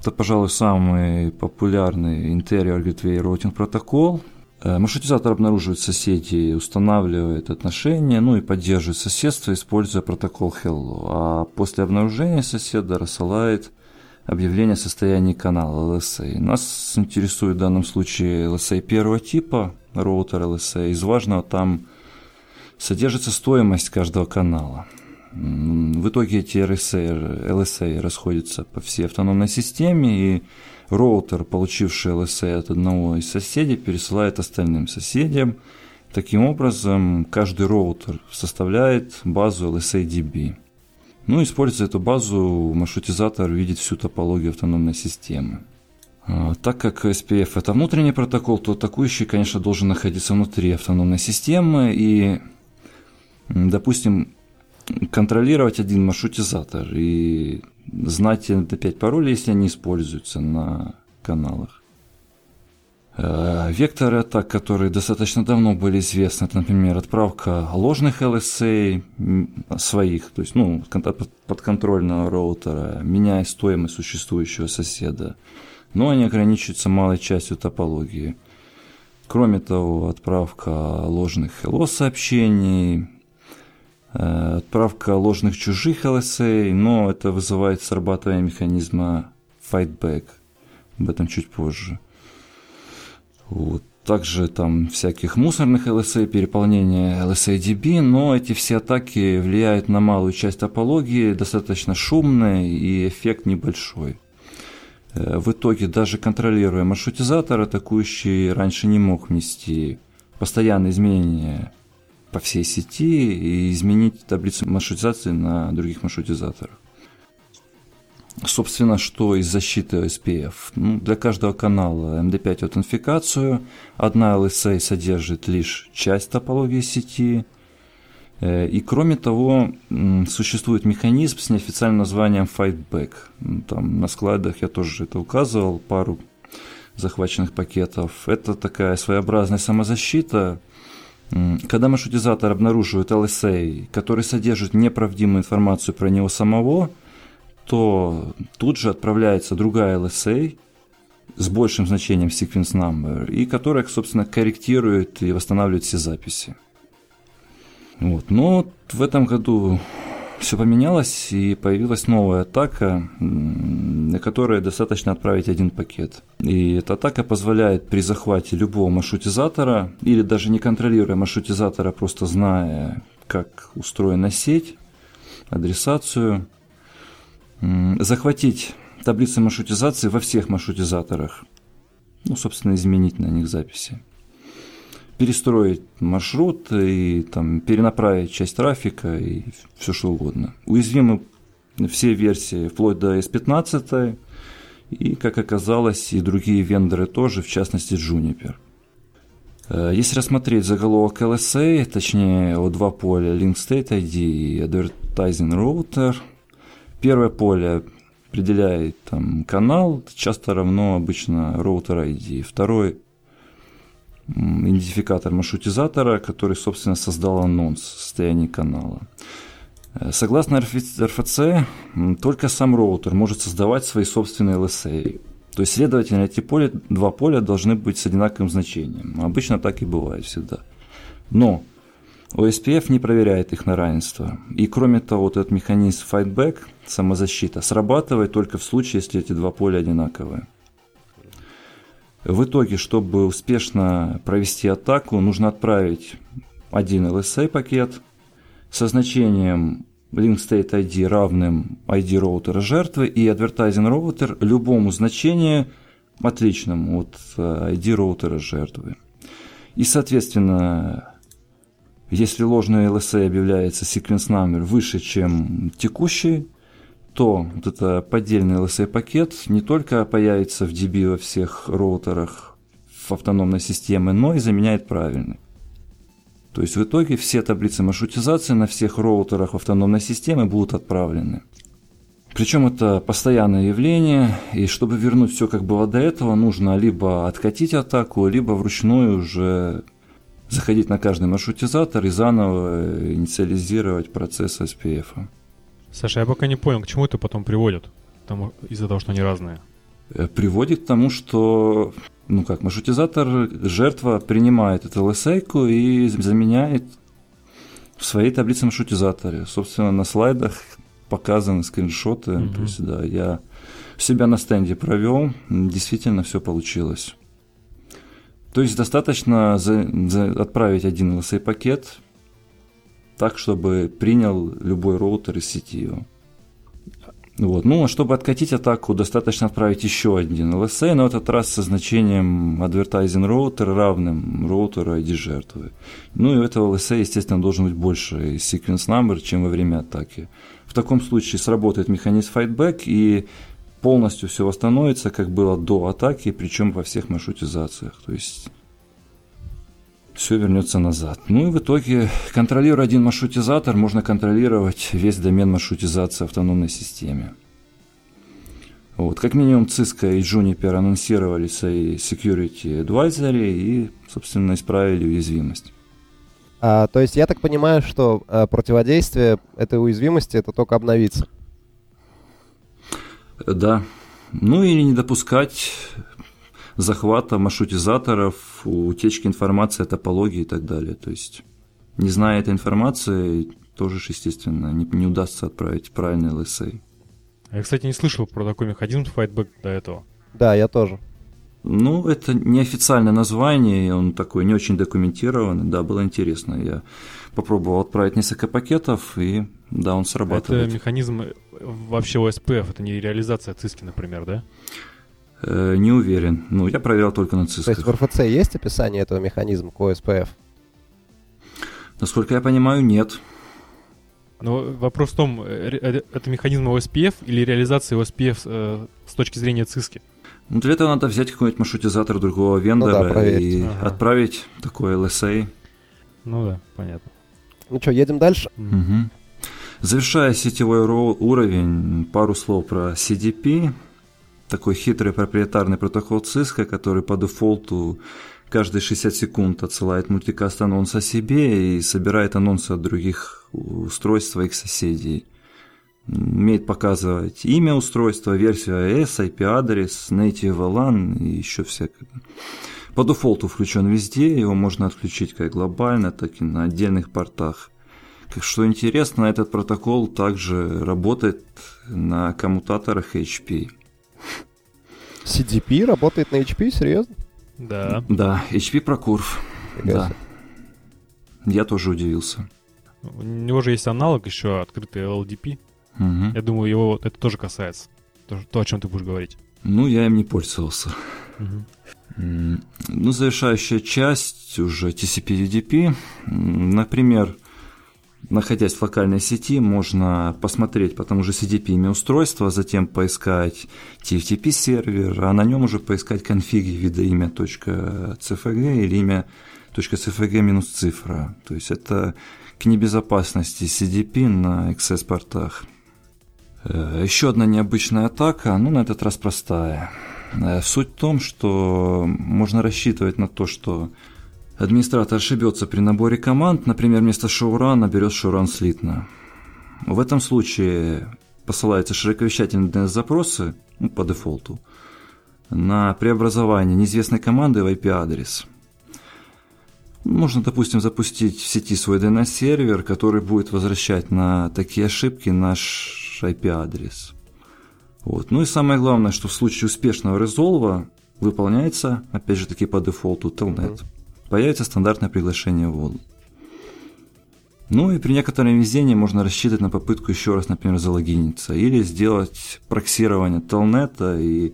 Это, пожалуй, самый популярный Interior Gateway Routing протокол. Э, Маршрутизатор обнаруживает соседей, устанавливает отношения, ну и поддерживает соседство, используя протокол Hello. А после обнаружения соседа рассылает объявление о состоянии канала LSA. Нас интересует в данном случае LSA первого типа, роутер LSA. Из важного там содержится стоимость каждого канала. В итоге эти RSA, LSA расходятся по всей автономной системе, и роутер, получивший LSA от одного из соседей, пересылает остальным соседям. Таким образом, каждый роутер составляет базу LSA-DB. Ну, используя эту базу, маршрутизатор видит всю топологию автономной системы. А, так как SPF это внутренний протокол, то атакующий, конечно, должен находиться внутри автономной системы и, допустим, контролировать один маршрутизатор и знать NT5 пароли, если они используются на каналах. Э, векторы атак, которые достаточно давно были известны, это, например, отправка ложных LSA своих, то есть ну, подконтрольного роутера, меняя стоимость существующего соседа, но они ограничиваются малой частью топологии. Кроме того, отправка ложных hello сообщений, отправка ложных чужих LSA, но это вызывает срабатывание механизма fightback. Об этом чуть позже. Вот. Также там всяких мусорных LSA, переполнение LSA-DB, но эти все атаки влияют на малую часть топологии, достаточно шумные и эффект небольшой. Э, в итоге, даже контролируя маршрутизатор, атакующий раньше не мог внести постоянные изменения по всей сети и изменить таблицу маршрутизации на других маршрутизаторах. Собственно, что из защиты SPF? Ну, для каждого канала MD5 аутентификацию. Одна LSA содержит лишь часть топологии сети. Э, и кроме того, существует механизм с неофициальным названием Fightback. Там на слайдах я тоже это указывал, пару захваченных пакетов. Это такая своеобразная самозащита, когда маршрутизатор обнаруживает LSA, который содержит неправдимую информацию про него самого, то тут же отправляется другая LSA с большим значением sequence number, и которая, собственно, корректирует и восстанавливает все записи. Вот. Но в этом году все поменялось, и появилась новая атака, на которой достаточно отправить один пакет. И эта атака позволяет при захвате любого маршрутизатора, или даже не контролируя маршрутизатора, просто зная, как устроена сеть, адресацию, захватить таблицы маршрутизации во всех маршрутизаторах. Ну, собственно, изменить на них записи. Перестроить маршрут и там, перенаправить часть трафика и все что угодно. Уязвимы все версии, вплоть до S15, и, как оказалось, и другие вендоры тоже, в частности, Juniper. Э, если рассмотреть заголовок LSA, точнее, о два поля Link State ID и Advertising Router – Первое поле определяет там, канал, часто равно обычно роутер ID. Второй идентификатор маршрутизатора, который, собственно, создал анонс состояния канала. Э, согласно RFC, только сам роутер может создавать свои собственные LSA. То есть, следовательно, эти поля, два поля должны быть с одинаковым значением. Обычно так и бывает всегда. Но OSPF не проверяет их на равенство. И кроме того, вот этот механизм fightback, самозащита, срабатывает только в случае, если эти два поля одинаковые. В итоге, чтобы успешно провести атаку, нужно отправить один LSA пакет со значением link state ID равным ID роутера жертвы и advertising роутер любому значению отличному от ID роутера жертвы. И, соответственно, если ложный LSA объявляется sequence number выше, чем текущий, то вот это поддельный LSA пакет не только появится в DB во всех роутерах в автономной системе, но и заменяет правильный. То есть в итоге все таблицы маршрутизации на всех роутерах автономной системы будут отправлены. Причем это постоянное явление, и чтобы вернуть все как было до этого, нужно либо откатить атаку, либо вручную уже заходить на каждый маршрутизатор и заново инициализировать процесс SPF. Саша, я пока не понял, к чему это потом приводит, Там, из-за того, что они разные. Э, приводит к тому, что ну как, маршрутизатор, жертва принимает эту лсейку и заменяет в своей таблице маршрутизатора. Собственно, на слайдах показаны скриншоты. Mm-hmm. То есть, да, я себя на стенде провел, действительно все получилось. То есть достаточно за, за отправить один LSA-пакет так, чтобы принял любой роутер из сети его. Вот. Ну, а чтобы откатить атаку, достаточно отправить еще один LSA, но в этот раз со значением advertising router равным роутеру ID жертвы. Ну и у этого LSA, естественно, должен быть больше sequence number, чем во время атаки. В таком случае сработает механизм fightback и полностью все восстановится, как было до атаки, причем во всех маршрутизациях. То есть все вернется назад. Ну и в итоге, контролируя один маршрутизатор, можно контролировать весь домен маршрутизации автономной системе. Вот, как минимум Cisco и Juniper анонсировали свои security advisory и, собственно, исправили уязвимость. А, то есть я так понимаю, что а, противодействие этой уязвимости это только обновиться. Да. Ну или не допускать захвата маршрутизаторов, утечки информации, топологии и так далее. То есть, не зная этой информации, тоже, естественно, не, не удастся отправить правильный LSA. Я, кстати, не слышал про такой механизм Fightback до этого. Да, я тоже. Ну, это неофициальное название, он такой не очень документированный. Да, было интересно. Я попробовал отправить несколько пакетов, и да, он срабатывает. Это механизм вообще OSPF, это не реализация циски, например, да? Э, не уверен. Ну, я проверял только на цисках. То есть в РФЦ есть описание этого механизма к ОСПФ? Насколько я понимаю, нет. Но вопрос в том, э, э, это механизм OSPF или реализация OSPF э, с точки зрения циски? Ну, для этого надо взять какой-нибудь маршрутизатор другого вендора ну, да, и ага. отправить такой LSA. Ну да, понятно. Ну что, едем дальше? Угу. Завершая сетевой уровень, пару слов про CDP такой хитрый проприетарный протокол Cisco, который по дефолту каждые 60 секунд отсылает мультикаст анонс о себе и собирает анонсы от других устройств своих соседей. Умеет показывать имя устройства, версию AES, IP-адрес, native LAN и еще всякое. По дефолту включен везде, его можно отключить как глобально, так и на отдельных портах. Что интересно, этот протокол также работает на коммутаторах HP. CDP работает на HP, серьезно? Да. Да, HP Procurve. Да. Я тоже удивился. У него же есть аналог еще открытый LDP. Угу. Я думаю, его это тоже касается. То, то, о чем ты будешь говорить. Ну, я им не пользовался. Угу. Ну, завершающая часть уже TCP-UDP. Например, находясь в локальной сети, можно посмотреть по тому же CDP имя устройства, затем поискать TFTP сервер, а на нем уже поискать конфиги вида имя .cfg или имя .cfg минус цифра. То есть это к небезопасности CDP на XS портах. Э, Еще одна необычная атака, ну на этот раз простая. Э, суть в том, что можно рассчитывать на то, что Администратор ошибется при наборе команд, например, вместо шоуран наберет шоуран слитно. В этом случае посылаются широковещательные DNS-запросы ну, по дефолту на преобразование неизвестной команды в IP-адрес. Можно, допустим, запустить в сети свой DNS-сервер, который будет возвращать на такие ошибки наш IP-адрес. Вот. Ну и самое главное, что в случае успешного резолва выполняется, опять же таки по дефолту, Telnet. Mm-hmm появится стандартное приглашение в воду. Ну и при некотором везении можно рассчитывать на попытку еще раз, например, залогиниться или сделать проксирование телнета и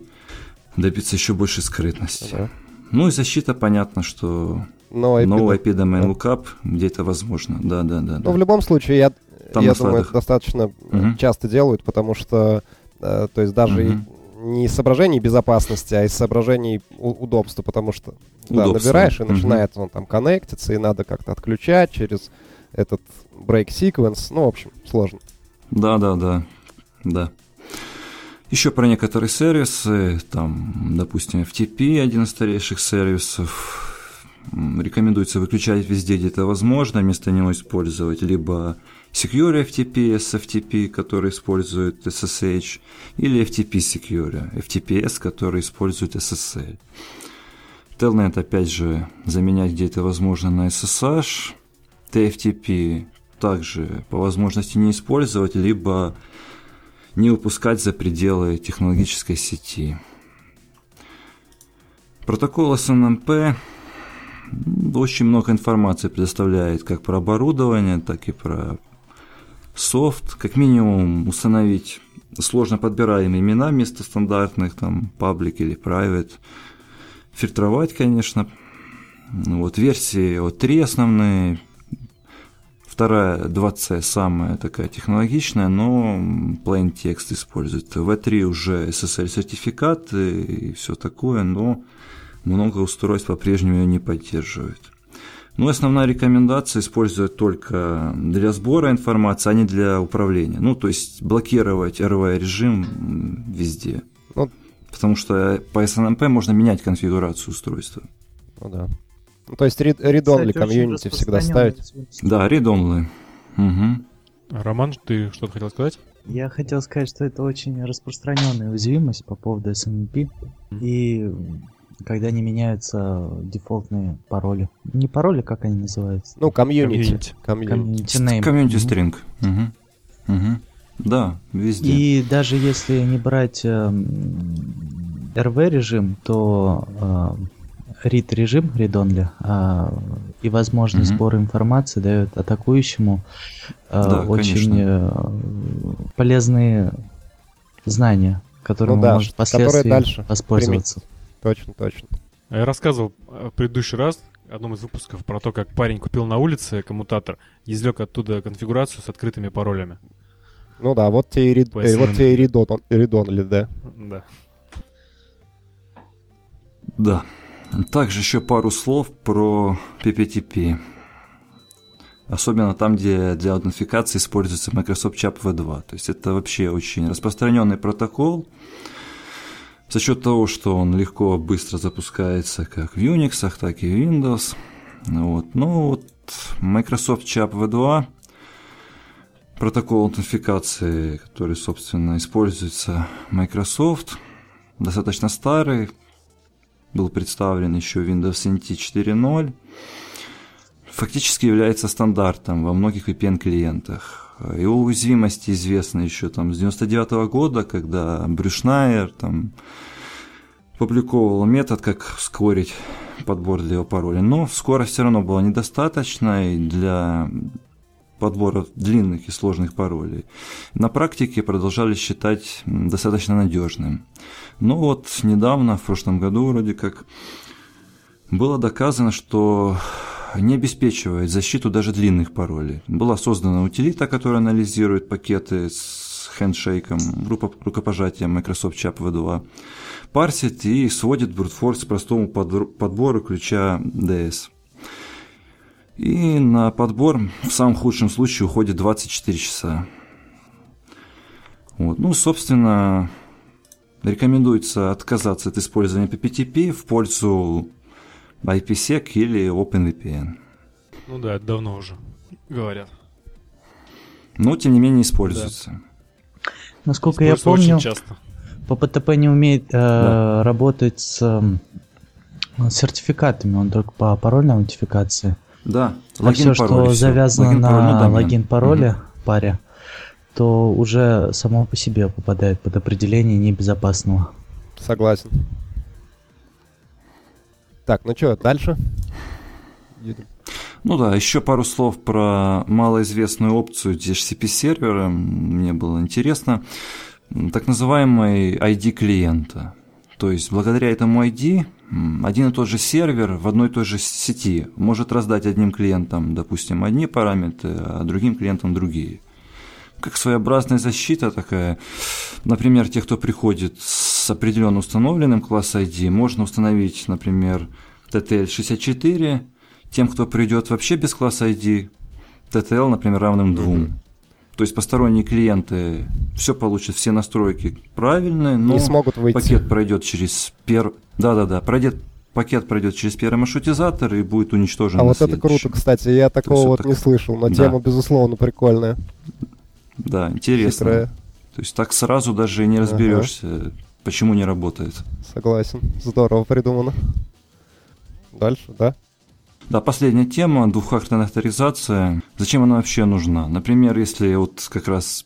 добиться еще большей скрытности. Да. Ну и защита, понятно, что no IP, no IP domain да. lookup где-то возможно. Да, да, да. Но да. в любом случае, я, Там я думаю, это достаточно угу. часто делают, потому что, э, то есть даже угу не из соображений безопасности, а из соображений удобства, потому что да, набираешь и начинает он там коннектиться, и надо как-то отключать через этот break sequence. Ну, в общем, сложно. Да, да, да, да. Еще про некоторые сервисы, там, допустим, FTP, один из старейших сервисов, рекомендуется выключать везде, где это возможно, вместо него использовать либо Secure FTP, SFTP, который использует SSH, или FTP Secure, FTPS, который использует SSL. Telnet, опять же, заменять где-то возможно на SSH. TFTP также по возможности не использовать, либо не выпускать за пределы технологической сети. Протокол SNMP очень много информации предоставляет как про оборудование, так и про софт. Как минимум установить сложно подбираемые имена вместо стандартных, там, public или private. Фильтровать, конечно. Вот версии вот три основные. Вторая 2C самая такая технологичная, но plain text использует. V3 уже SSL сертификат и все такое, но много устройств по-прежнему ее не поддерживают. Ну, основная рекомендация использовать только для сбора информации, а не для управления. Ну, то есть блокировать RV-режим везде. Ну, Потому что по SNMP можно менять конфигурацию устройства. Ну да. Ну, то есть read-only community всегда ставить? Да, read-only. Угу. Роман, ты что-то хотел сказать? Я хотел сказать, что это очень распространенная уязвимость по поводу SNMP. И когда не меняются дефолтные пароли. Не пароли, как они называются? Ну, community. Community name. Community string. Да, везде. И даже если не брать э, RV режим, то э, read режим, read only, э, и возможность угу. сбора информации дает атакующему э, да, очень э, полезные знания, которыми ну, да, он может впоследствии дальше воспользоваться. Примите. Точно, точно. Я рассказывал в предыдущий раз, в одном из выпусков, про то, как парень купил на улице коммутатор, извлек оттуда конфигурацию с открытыми паролями. Ну да, вот тебе и, рид... э, вот тебе и редон, редонли, да. Да. Да. Также еще пару слов про PPTP. Особенно там, где для аутентификации используется Microsoft CHAP V2. То есть это вообще очень распространенный протокол за счет того, что он легко, быстро запускается как в Unix, так и в Windows. Вот. Ну вот Microsoft CHAP V2 протокол аутентификации, который, собственно, используется Microsoft, достаточно старый, был представлен еще Windows NT 4.0, фактически является стандартом во многих VPN-клиентах. Его уязвимости известны еще там с 99 -го года, когда Брюшнайер там публиковал метод, как скорить подбор для его пароля. Но скорость все равно была недостаточной для подбора длинных и сложных паролей. На практике продолжали считать достаточно надежным. Но вот недавно, в прошлом году вроде как, было доказано, что не обеспечивает защиту даже длинных паролей. Была создана утилита, которая анализирует пакеты с хендшейком, группа рукопожатия Microsoft CHAP V2, парсит и сводит брутфорс к простому подбору ключа DS. И на подбор в самом худшем случае уходит 24 часа. Вот. Ну, собственно, рекомендуется отказаться от использования PPTP в пользу IPsec или OpenVPN. Ну да, это давно уже говорят. Но, тем не менее, используется. Да. Насколько я помню, часто. ППТП не умеет э, да. работать с э, сертификатами, он только по парольной аутентификации. Да, а все, что завязано логин, на пароль, ну, логин-пароле угу. паре, то уже само по себе попадает под определение небезопасного. Согласен. Так, ну что, дальше? Ну да, еще пару слов про малоизвестную опцию DHCP сервера. Мне было интересно. Так называемый ID клиента. То есть благодаря этому ID один и тот же сервер в одной и той же сети может раздать одним клиентам, допустим, одни параметры, а другим клиентам другие. Как своеобразная защита такая. Например, те, кто приходит с с определенно установленным класс ID можно установить, например, TTL64. Тем, кто придет вообще без класса ID, TTL, например, равным 2. Mm-hmm. То есть посторонние клиенты все получат, все настройки правильные, но не смогут выйти. пакет пройдет через пер... Да-да-да, пройдет пакет пройдет через первый маршрутизатор и будет уничтожен. А вот это круто, кстати, я такого вот так... не слышал, но да. тема, безусловно, прикольная. Да, интересно. Хитрая. То есть так сразу даже не разберешься. Ага почему не работает. Согласен. Здорово придумано. Дальше, да? Да, последняя тема, двухфакторная авторизация. Зачем она вообще нужна? Например, если вот как раз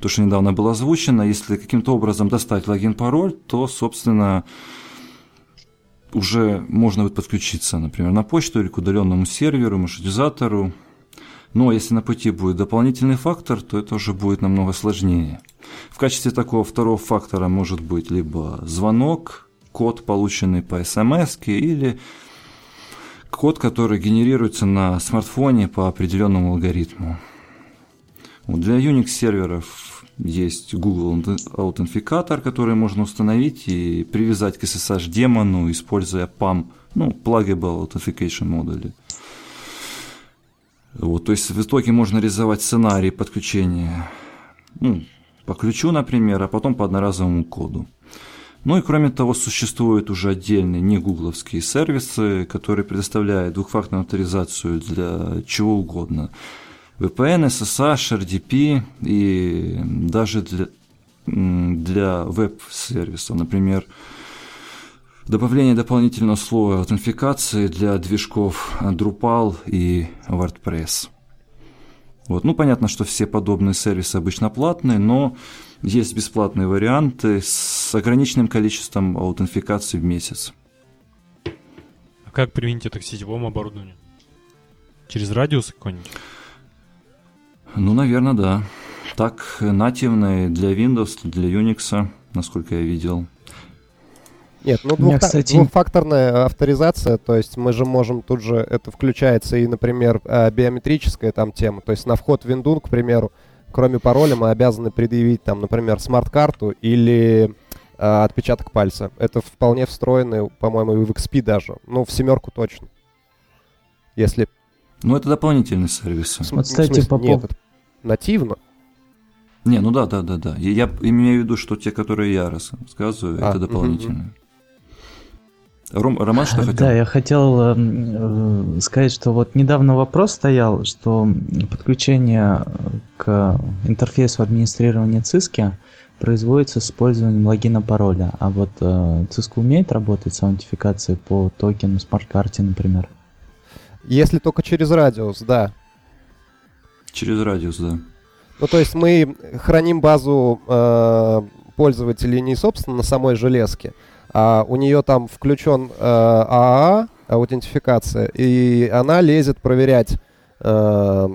то, что недавно было озвучено, если каким-то образом достать логин-пароль, то, собственно, уже можно будет подключиться, например, на почту или к удаленному серверу, маршрутизатору. Но если на пути будет дополнительный фактор, то это уже будет намного сложнее. В качестве такого второго фактора может быть либо звонок, код, полученный по смс, или код, который генерируется на смартфоне по определенному алгоритму. Для Unix серверов есть Google аутентификатор, который можно установить и привязать к SSH демону, используя PAM, ну, Pluggable Authentication модули. Вот, то есть в итоге можно реализовать сценарий подключения ну, по ключу, например, а потом по одноразовому коду. Ну и кроме того, существуют уже отдельные не гугловские сервисы, которые предоставляют двухфакторную авторизацию для чего угодно. VPN, SSH, RDP и даже для, для веб-сервисов. Например, добавление дополнительного слоя аутентификации для движков Drupal и WordPress. Вот. Ну, понятно, что все подобные сервисы обычно платные, но есть бесплатные варианты с ограниченным количеством аутентификаций в месяц. А как применить это к сетевому оборудованию? Через радиус какой-нибудь? Ну, наверное, да. Так, нативные для Windows, для Unix, насколько я видел. Нет, ну двух, кстати... двухфакторная авторизация, то есть мы же можем тут же, это включается и, например, э, биометрическая там тема, то есть на вход в Windows, к примеру, кроме пароля мы обязаны предъявить там, например, смарт-карту или э, отпечаток пальца. Это вполне встроенный, по-моему, и в XP даже, ну в семерку точно. Если... Ну это дополнительный сервис. Вот, кстати, по Нет, нативно. Не, ну да, да, да, да. Я, я имею в виду, что те, которые я рассказываю, а, это дополнительные. Угу. Ром, Роман что хотел? Да, я хотел э, сказать, что вот недавно вопрос стоял, что подключение к интерфейсу администрирования циски производится с использованием логина пароля. А вот э, циска умеет работать с аутентификацией по токену смарт-карте, например? Если только через радиус, да. Через радиус, да. Ну, то есть мы храним базу э, пользователей не, собственно, на самой железке, а у нее там включен э, AAA, аутентификация, и она лезет проверять э,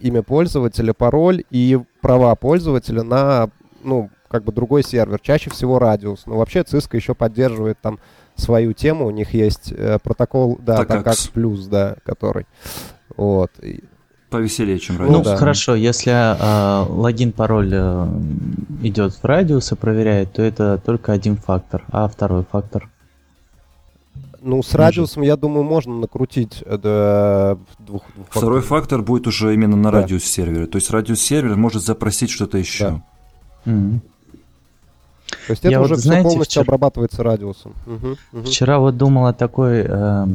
имя пользователя, пароль и права пользователя на, ну, как бы другой сервер, чаще всего радиус. Но вообще Cisco еще поддерживает там свою тему, у них есть э, протокол, да, так как плюс, да, который. Вот повеселее, чем радиус. Ну, да. хорошо, если э, логин, пароль э, идет в радиус и проверяет, то это только один фактор, а второй фактор? Ну, с радиусом, я думаю, можно накрутить э, до двух, двух Второй фактор будет уже именно на да. радиус сервере. То есть радиус сервер может запросить что-то еще. Да. Mm-hmm. То есть это я уже вот, все знаете, полностью вчера... обрабатывается радиусом. Угу, угу. Вчера вот думал о такой, э,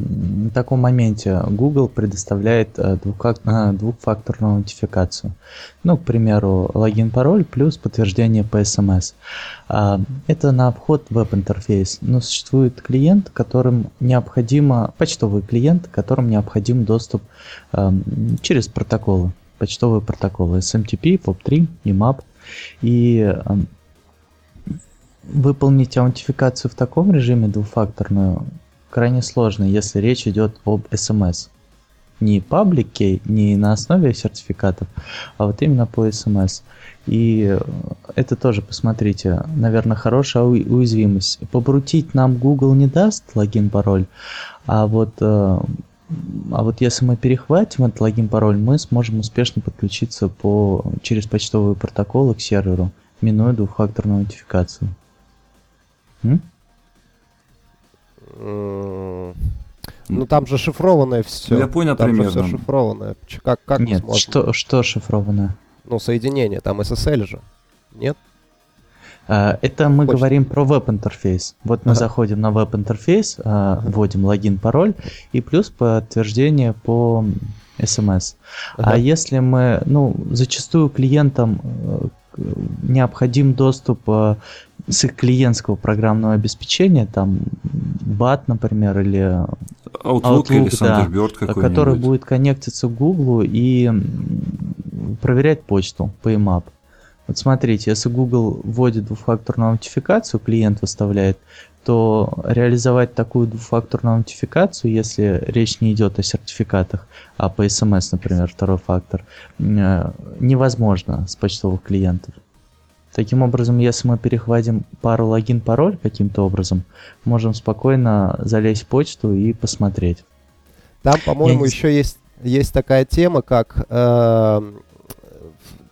таком моменте. Google предоставляет э, двухфак... э, двухфакторную аутентификацию. Ну, к примеру, логин-пароль плюс подтверждение по SMS. Э, это на в веб-интерфейс. Но существует клиент, которым необходимо, почтовый клиент, которым необходим доступ э, через протоколы, почтовые протоколы SMTP, POP3, EMAP. И э, Выполнить аутентификацию в таком режиме двухфакторную крайне сложно, если речь идет об SMS. Не key, не на основе сертификатов, а вот именно по SMS. И это тоже, посмотрите, наверное, хорошая уязвимость. Побрутить нам Google не даст логин, пароль, а вот, э, а вот если мы перехватим этот логин, пароль, мы сможем успешно подключиться по, через почтовые протоколы к серверу, минуя двухфакторную аутентификацию. Ну там же шифрованное все. Я понял там примерно. Же все шифрованное. Как, как Нет, что, что шифрованное? Ну, соединение, там SSL же. Нет? А, это мы Почта. говорим про веб-интерфейс. Вот мы ага. заходим на веб-интерфейс, а, вводим логин, пароль и плюс подтверждение по SMS. Ага. А если мы, ну, зачастую клиентам э, необходим доступ э, с их клиентского программного обеспечения, там BAT, например, или Outlook, Outlook или Thunderbird да, который будет коннектиться к Google и проверять почту по IMAP. Вот смотрите, если Google вводит двухфакторную аутентификацию, клиент выставляет, то реализовать такую двухфакторную аутентификацию, если речь не идет о сертификатах, а по смс, например, второй фактор, э, невозможно с почтовых клиентов. Таким образом, если мы перехватим пару логин-пароль каким-то образом, можем спокойно залезть в почту и посмотреть. Там, по-моему, не еще есть, есть такая тема, как э,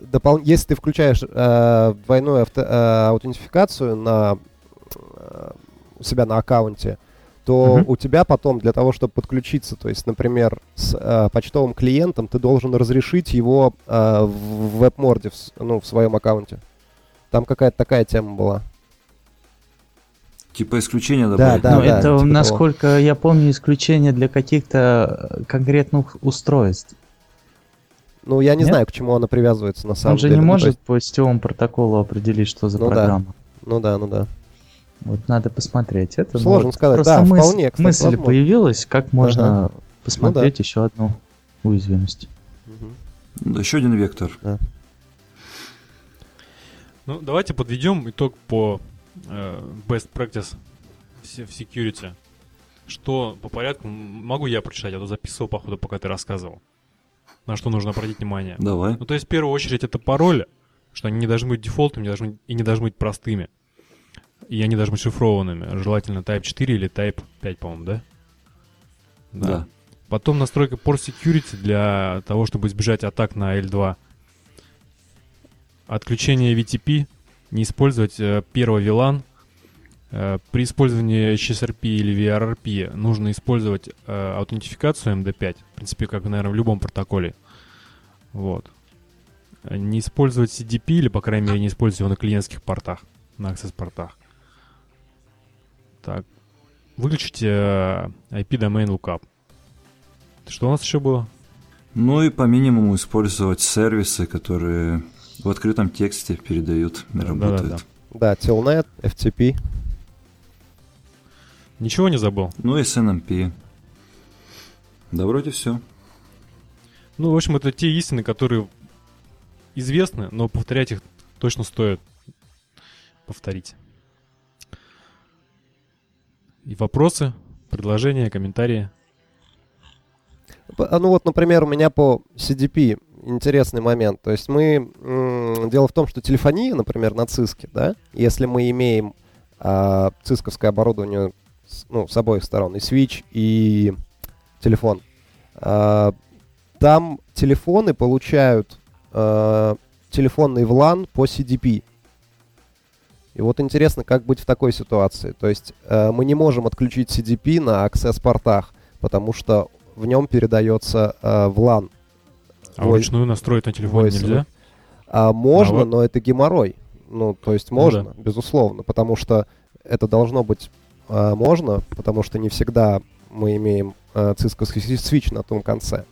допол- если ты включаешь э, двойную авто- э, аутентификацию на э, у себя на аккаунте, то Мгм. у тебя потом для того, чтобы подключиться, то есть, например, с э, почтовым клиентом, ты должен разрешить его э, в веб-морде, в, ну, в своем аккаунте. Там какая-то такая тема была. Типа исключения Да, добавить. да, Ну, это, типа того. насколько я помню, исключение для каких-то э, конкретных устройств. Ну, я не Нет? знаю, к чему она привязывается на самом Он же деле. не Ну, может есть- по сетевому протоколу определить, что за Ну да. программа. ну да, ну да. Вот надо посмотреть. Это ну, Сложно вот сказать. Просто Да, мыс- вполне, кстати, мысль возможно. появилась, как можно посмотреть да. еще одну уязвимость. Мгм. Да, Еще один вектор. Ну, давайте подведем итог по э, best practice в security. Что по порядку могу я прочитать, я тут записывал, походу, пока ты рассказывал. На что нужно обратить внимание. Давай. Ну, то есть, в первую очередь, это пароли, что они не должны быть дефолтными, не должны и не должны быть простыми. И они должны быть шифрованными. Желательно Type 4 или Type 5, по-моему, да? Да. Потом настройка Port Security для того, чтобы избежать атак на L2. Отключение VTP, не использовать э, первый VLAN. Э, при использовании HSRP или VRRP нужно использовать э, аутентификацию MD5. В принципе, как, наверное, в любом протоколе. Вот. Э, Не использовать CDP или, по крайней мере, не использовать его на клиентских портах, на access-портах. Так. Выключите э, IP-домен lookup. Что у нас еще было? Ну и по минимуму использовать сервисы, которые в открытом тексте передают Да, работают. да, да. Да, Telnet, FTP. Ничего не забыл? Ну и SNMP. Да вроде все. Ну, в общем, это те истины, которые известны, но повторять их точно стоит повторить. И вопросы, предложения, комментарии. А, Ну вот, например, у меня по CDP интересный момент. То есть мы... Дело в том, что телефония, например, на циске, да, если мы имеем а, цисковское оборудование с, ну, с обоих сторон, и switch, и телефон, а, там телефоны получают а, телефонный VLAN по CDP. И вот интересно, как быть в такой ситуации. То есть э, мы не можем отключить CDP на аксесс-портах, потому что в нем передается э, VLAN. А Ой. вручную настроить на телефоне Voice нельзя? А можно, А вот- но это геморрой. Ну, то есть Ну можно, безусловно, потому что это должно быть э, можно, потому что не всегда мы имеем э, цисковский свич на том конце. То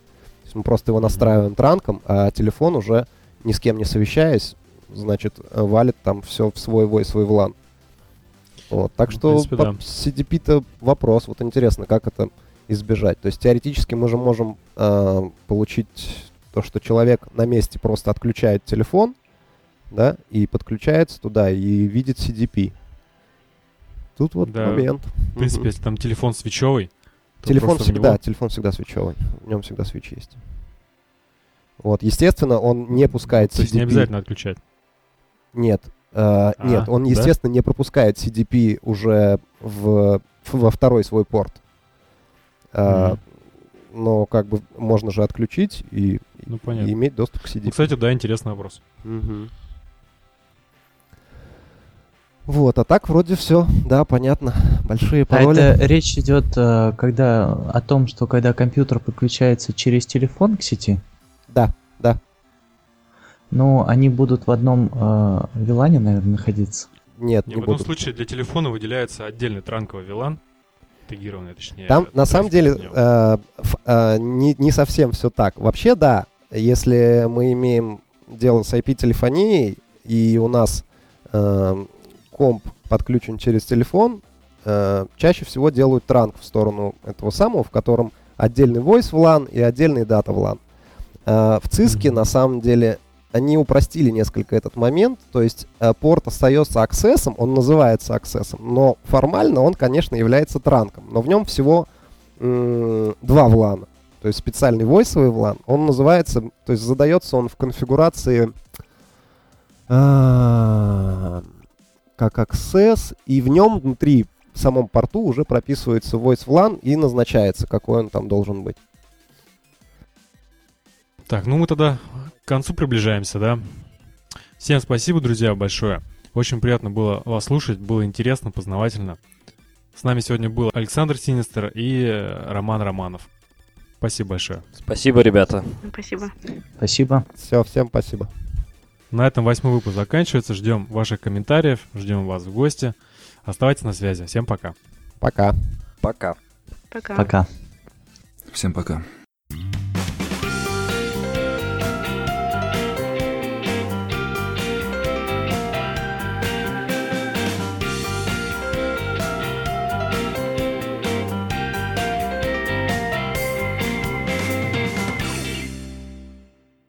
есть мы просто его настраиваем транком, а телефон уже ни с кем не совещаясь, значит, э, валит там все в свой вой, свой влан. Вот, так Ну, в что принципе, по да. CDP-то вопрос. Вот интересно, как это избежать. То есть теоретически мы же можем э, получить то, что человек на месте просто отключает телефон, да, и подключается туда и видит CDP. Тут вот Да, момент. В принципе, если там телефон свечевый, Телефон всегда, него- телефон всегда свечевый. В нем всегда свич есть. Вот, естественно, он не пускает То есть не CDP. обязательно отключать. Нет, э, нет, он, да? естественно, не пропускает CDP уже в, во второй свой порт. Мгм. Но как бы можно же отключить и, Ну, и иметь доступ к CDP. Ну, кстати, да, интересный вопрос. Мгм. Вот, а так вроде все, да, понятно. Большие А пароли. это речь идет э, когда о том, что когда компьютер подключается через телефон к сети, Да, да. ну, они будут в одном э, вилане, наверное, находиться. Нет, Не, не в этом случае для телефона выделяется отдельный транковый VLAN, интегрированный, точнее. Там на самом деле в э, ф- э, не, не совсем все так. Вообще, да, если мы имеем дело с IP-телефонией, и у нас э, комп подключен через телефон, э, чаще всего делают транк в сторону этого самого, в котором отдельный voice VLAN и отдельный data VLAN. Э, в циске Мгм. на самом деле они упростили несколько этот момент, то есть э, порт остается аксессом, он называется аксессом, но формально он, конечно, является транком, но в нем всего два влана, то есть специальный voice влан, он называется, то есть задается он в конфигурации а, как access, и в нем внутри в самом порту уже прописывается voice VLAN и назначается, какой он там должен быть. Так, ну мы тогда к концу приближаемся, да? Всем спасибо, друзья, большое. Очень приятно было вас слушать, было интересно, познавательно. С нами сегодня был Александр Синистер и э, Роман Романов. Спасибо большое. Спасибо, ребята. Спасибо. Спасибо. Все, всем спасибо. На этом восьмой выпуск заканчивается. Ждем ваших комментариев, ждем вас в гости. Оставайтесь на связи. Всем пока. Пока. Пока. Пока. Пока. Всем пока.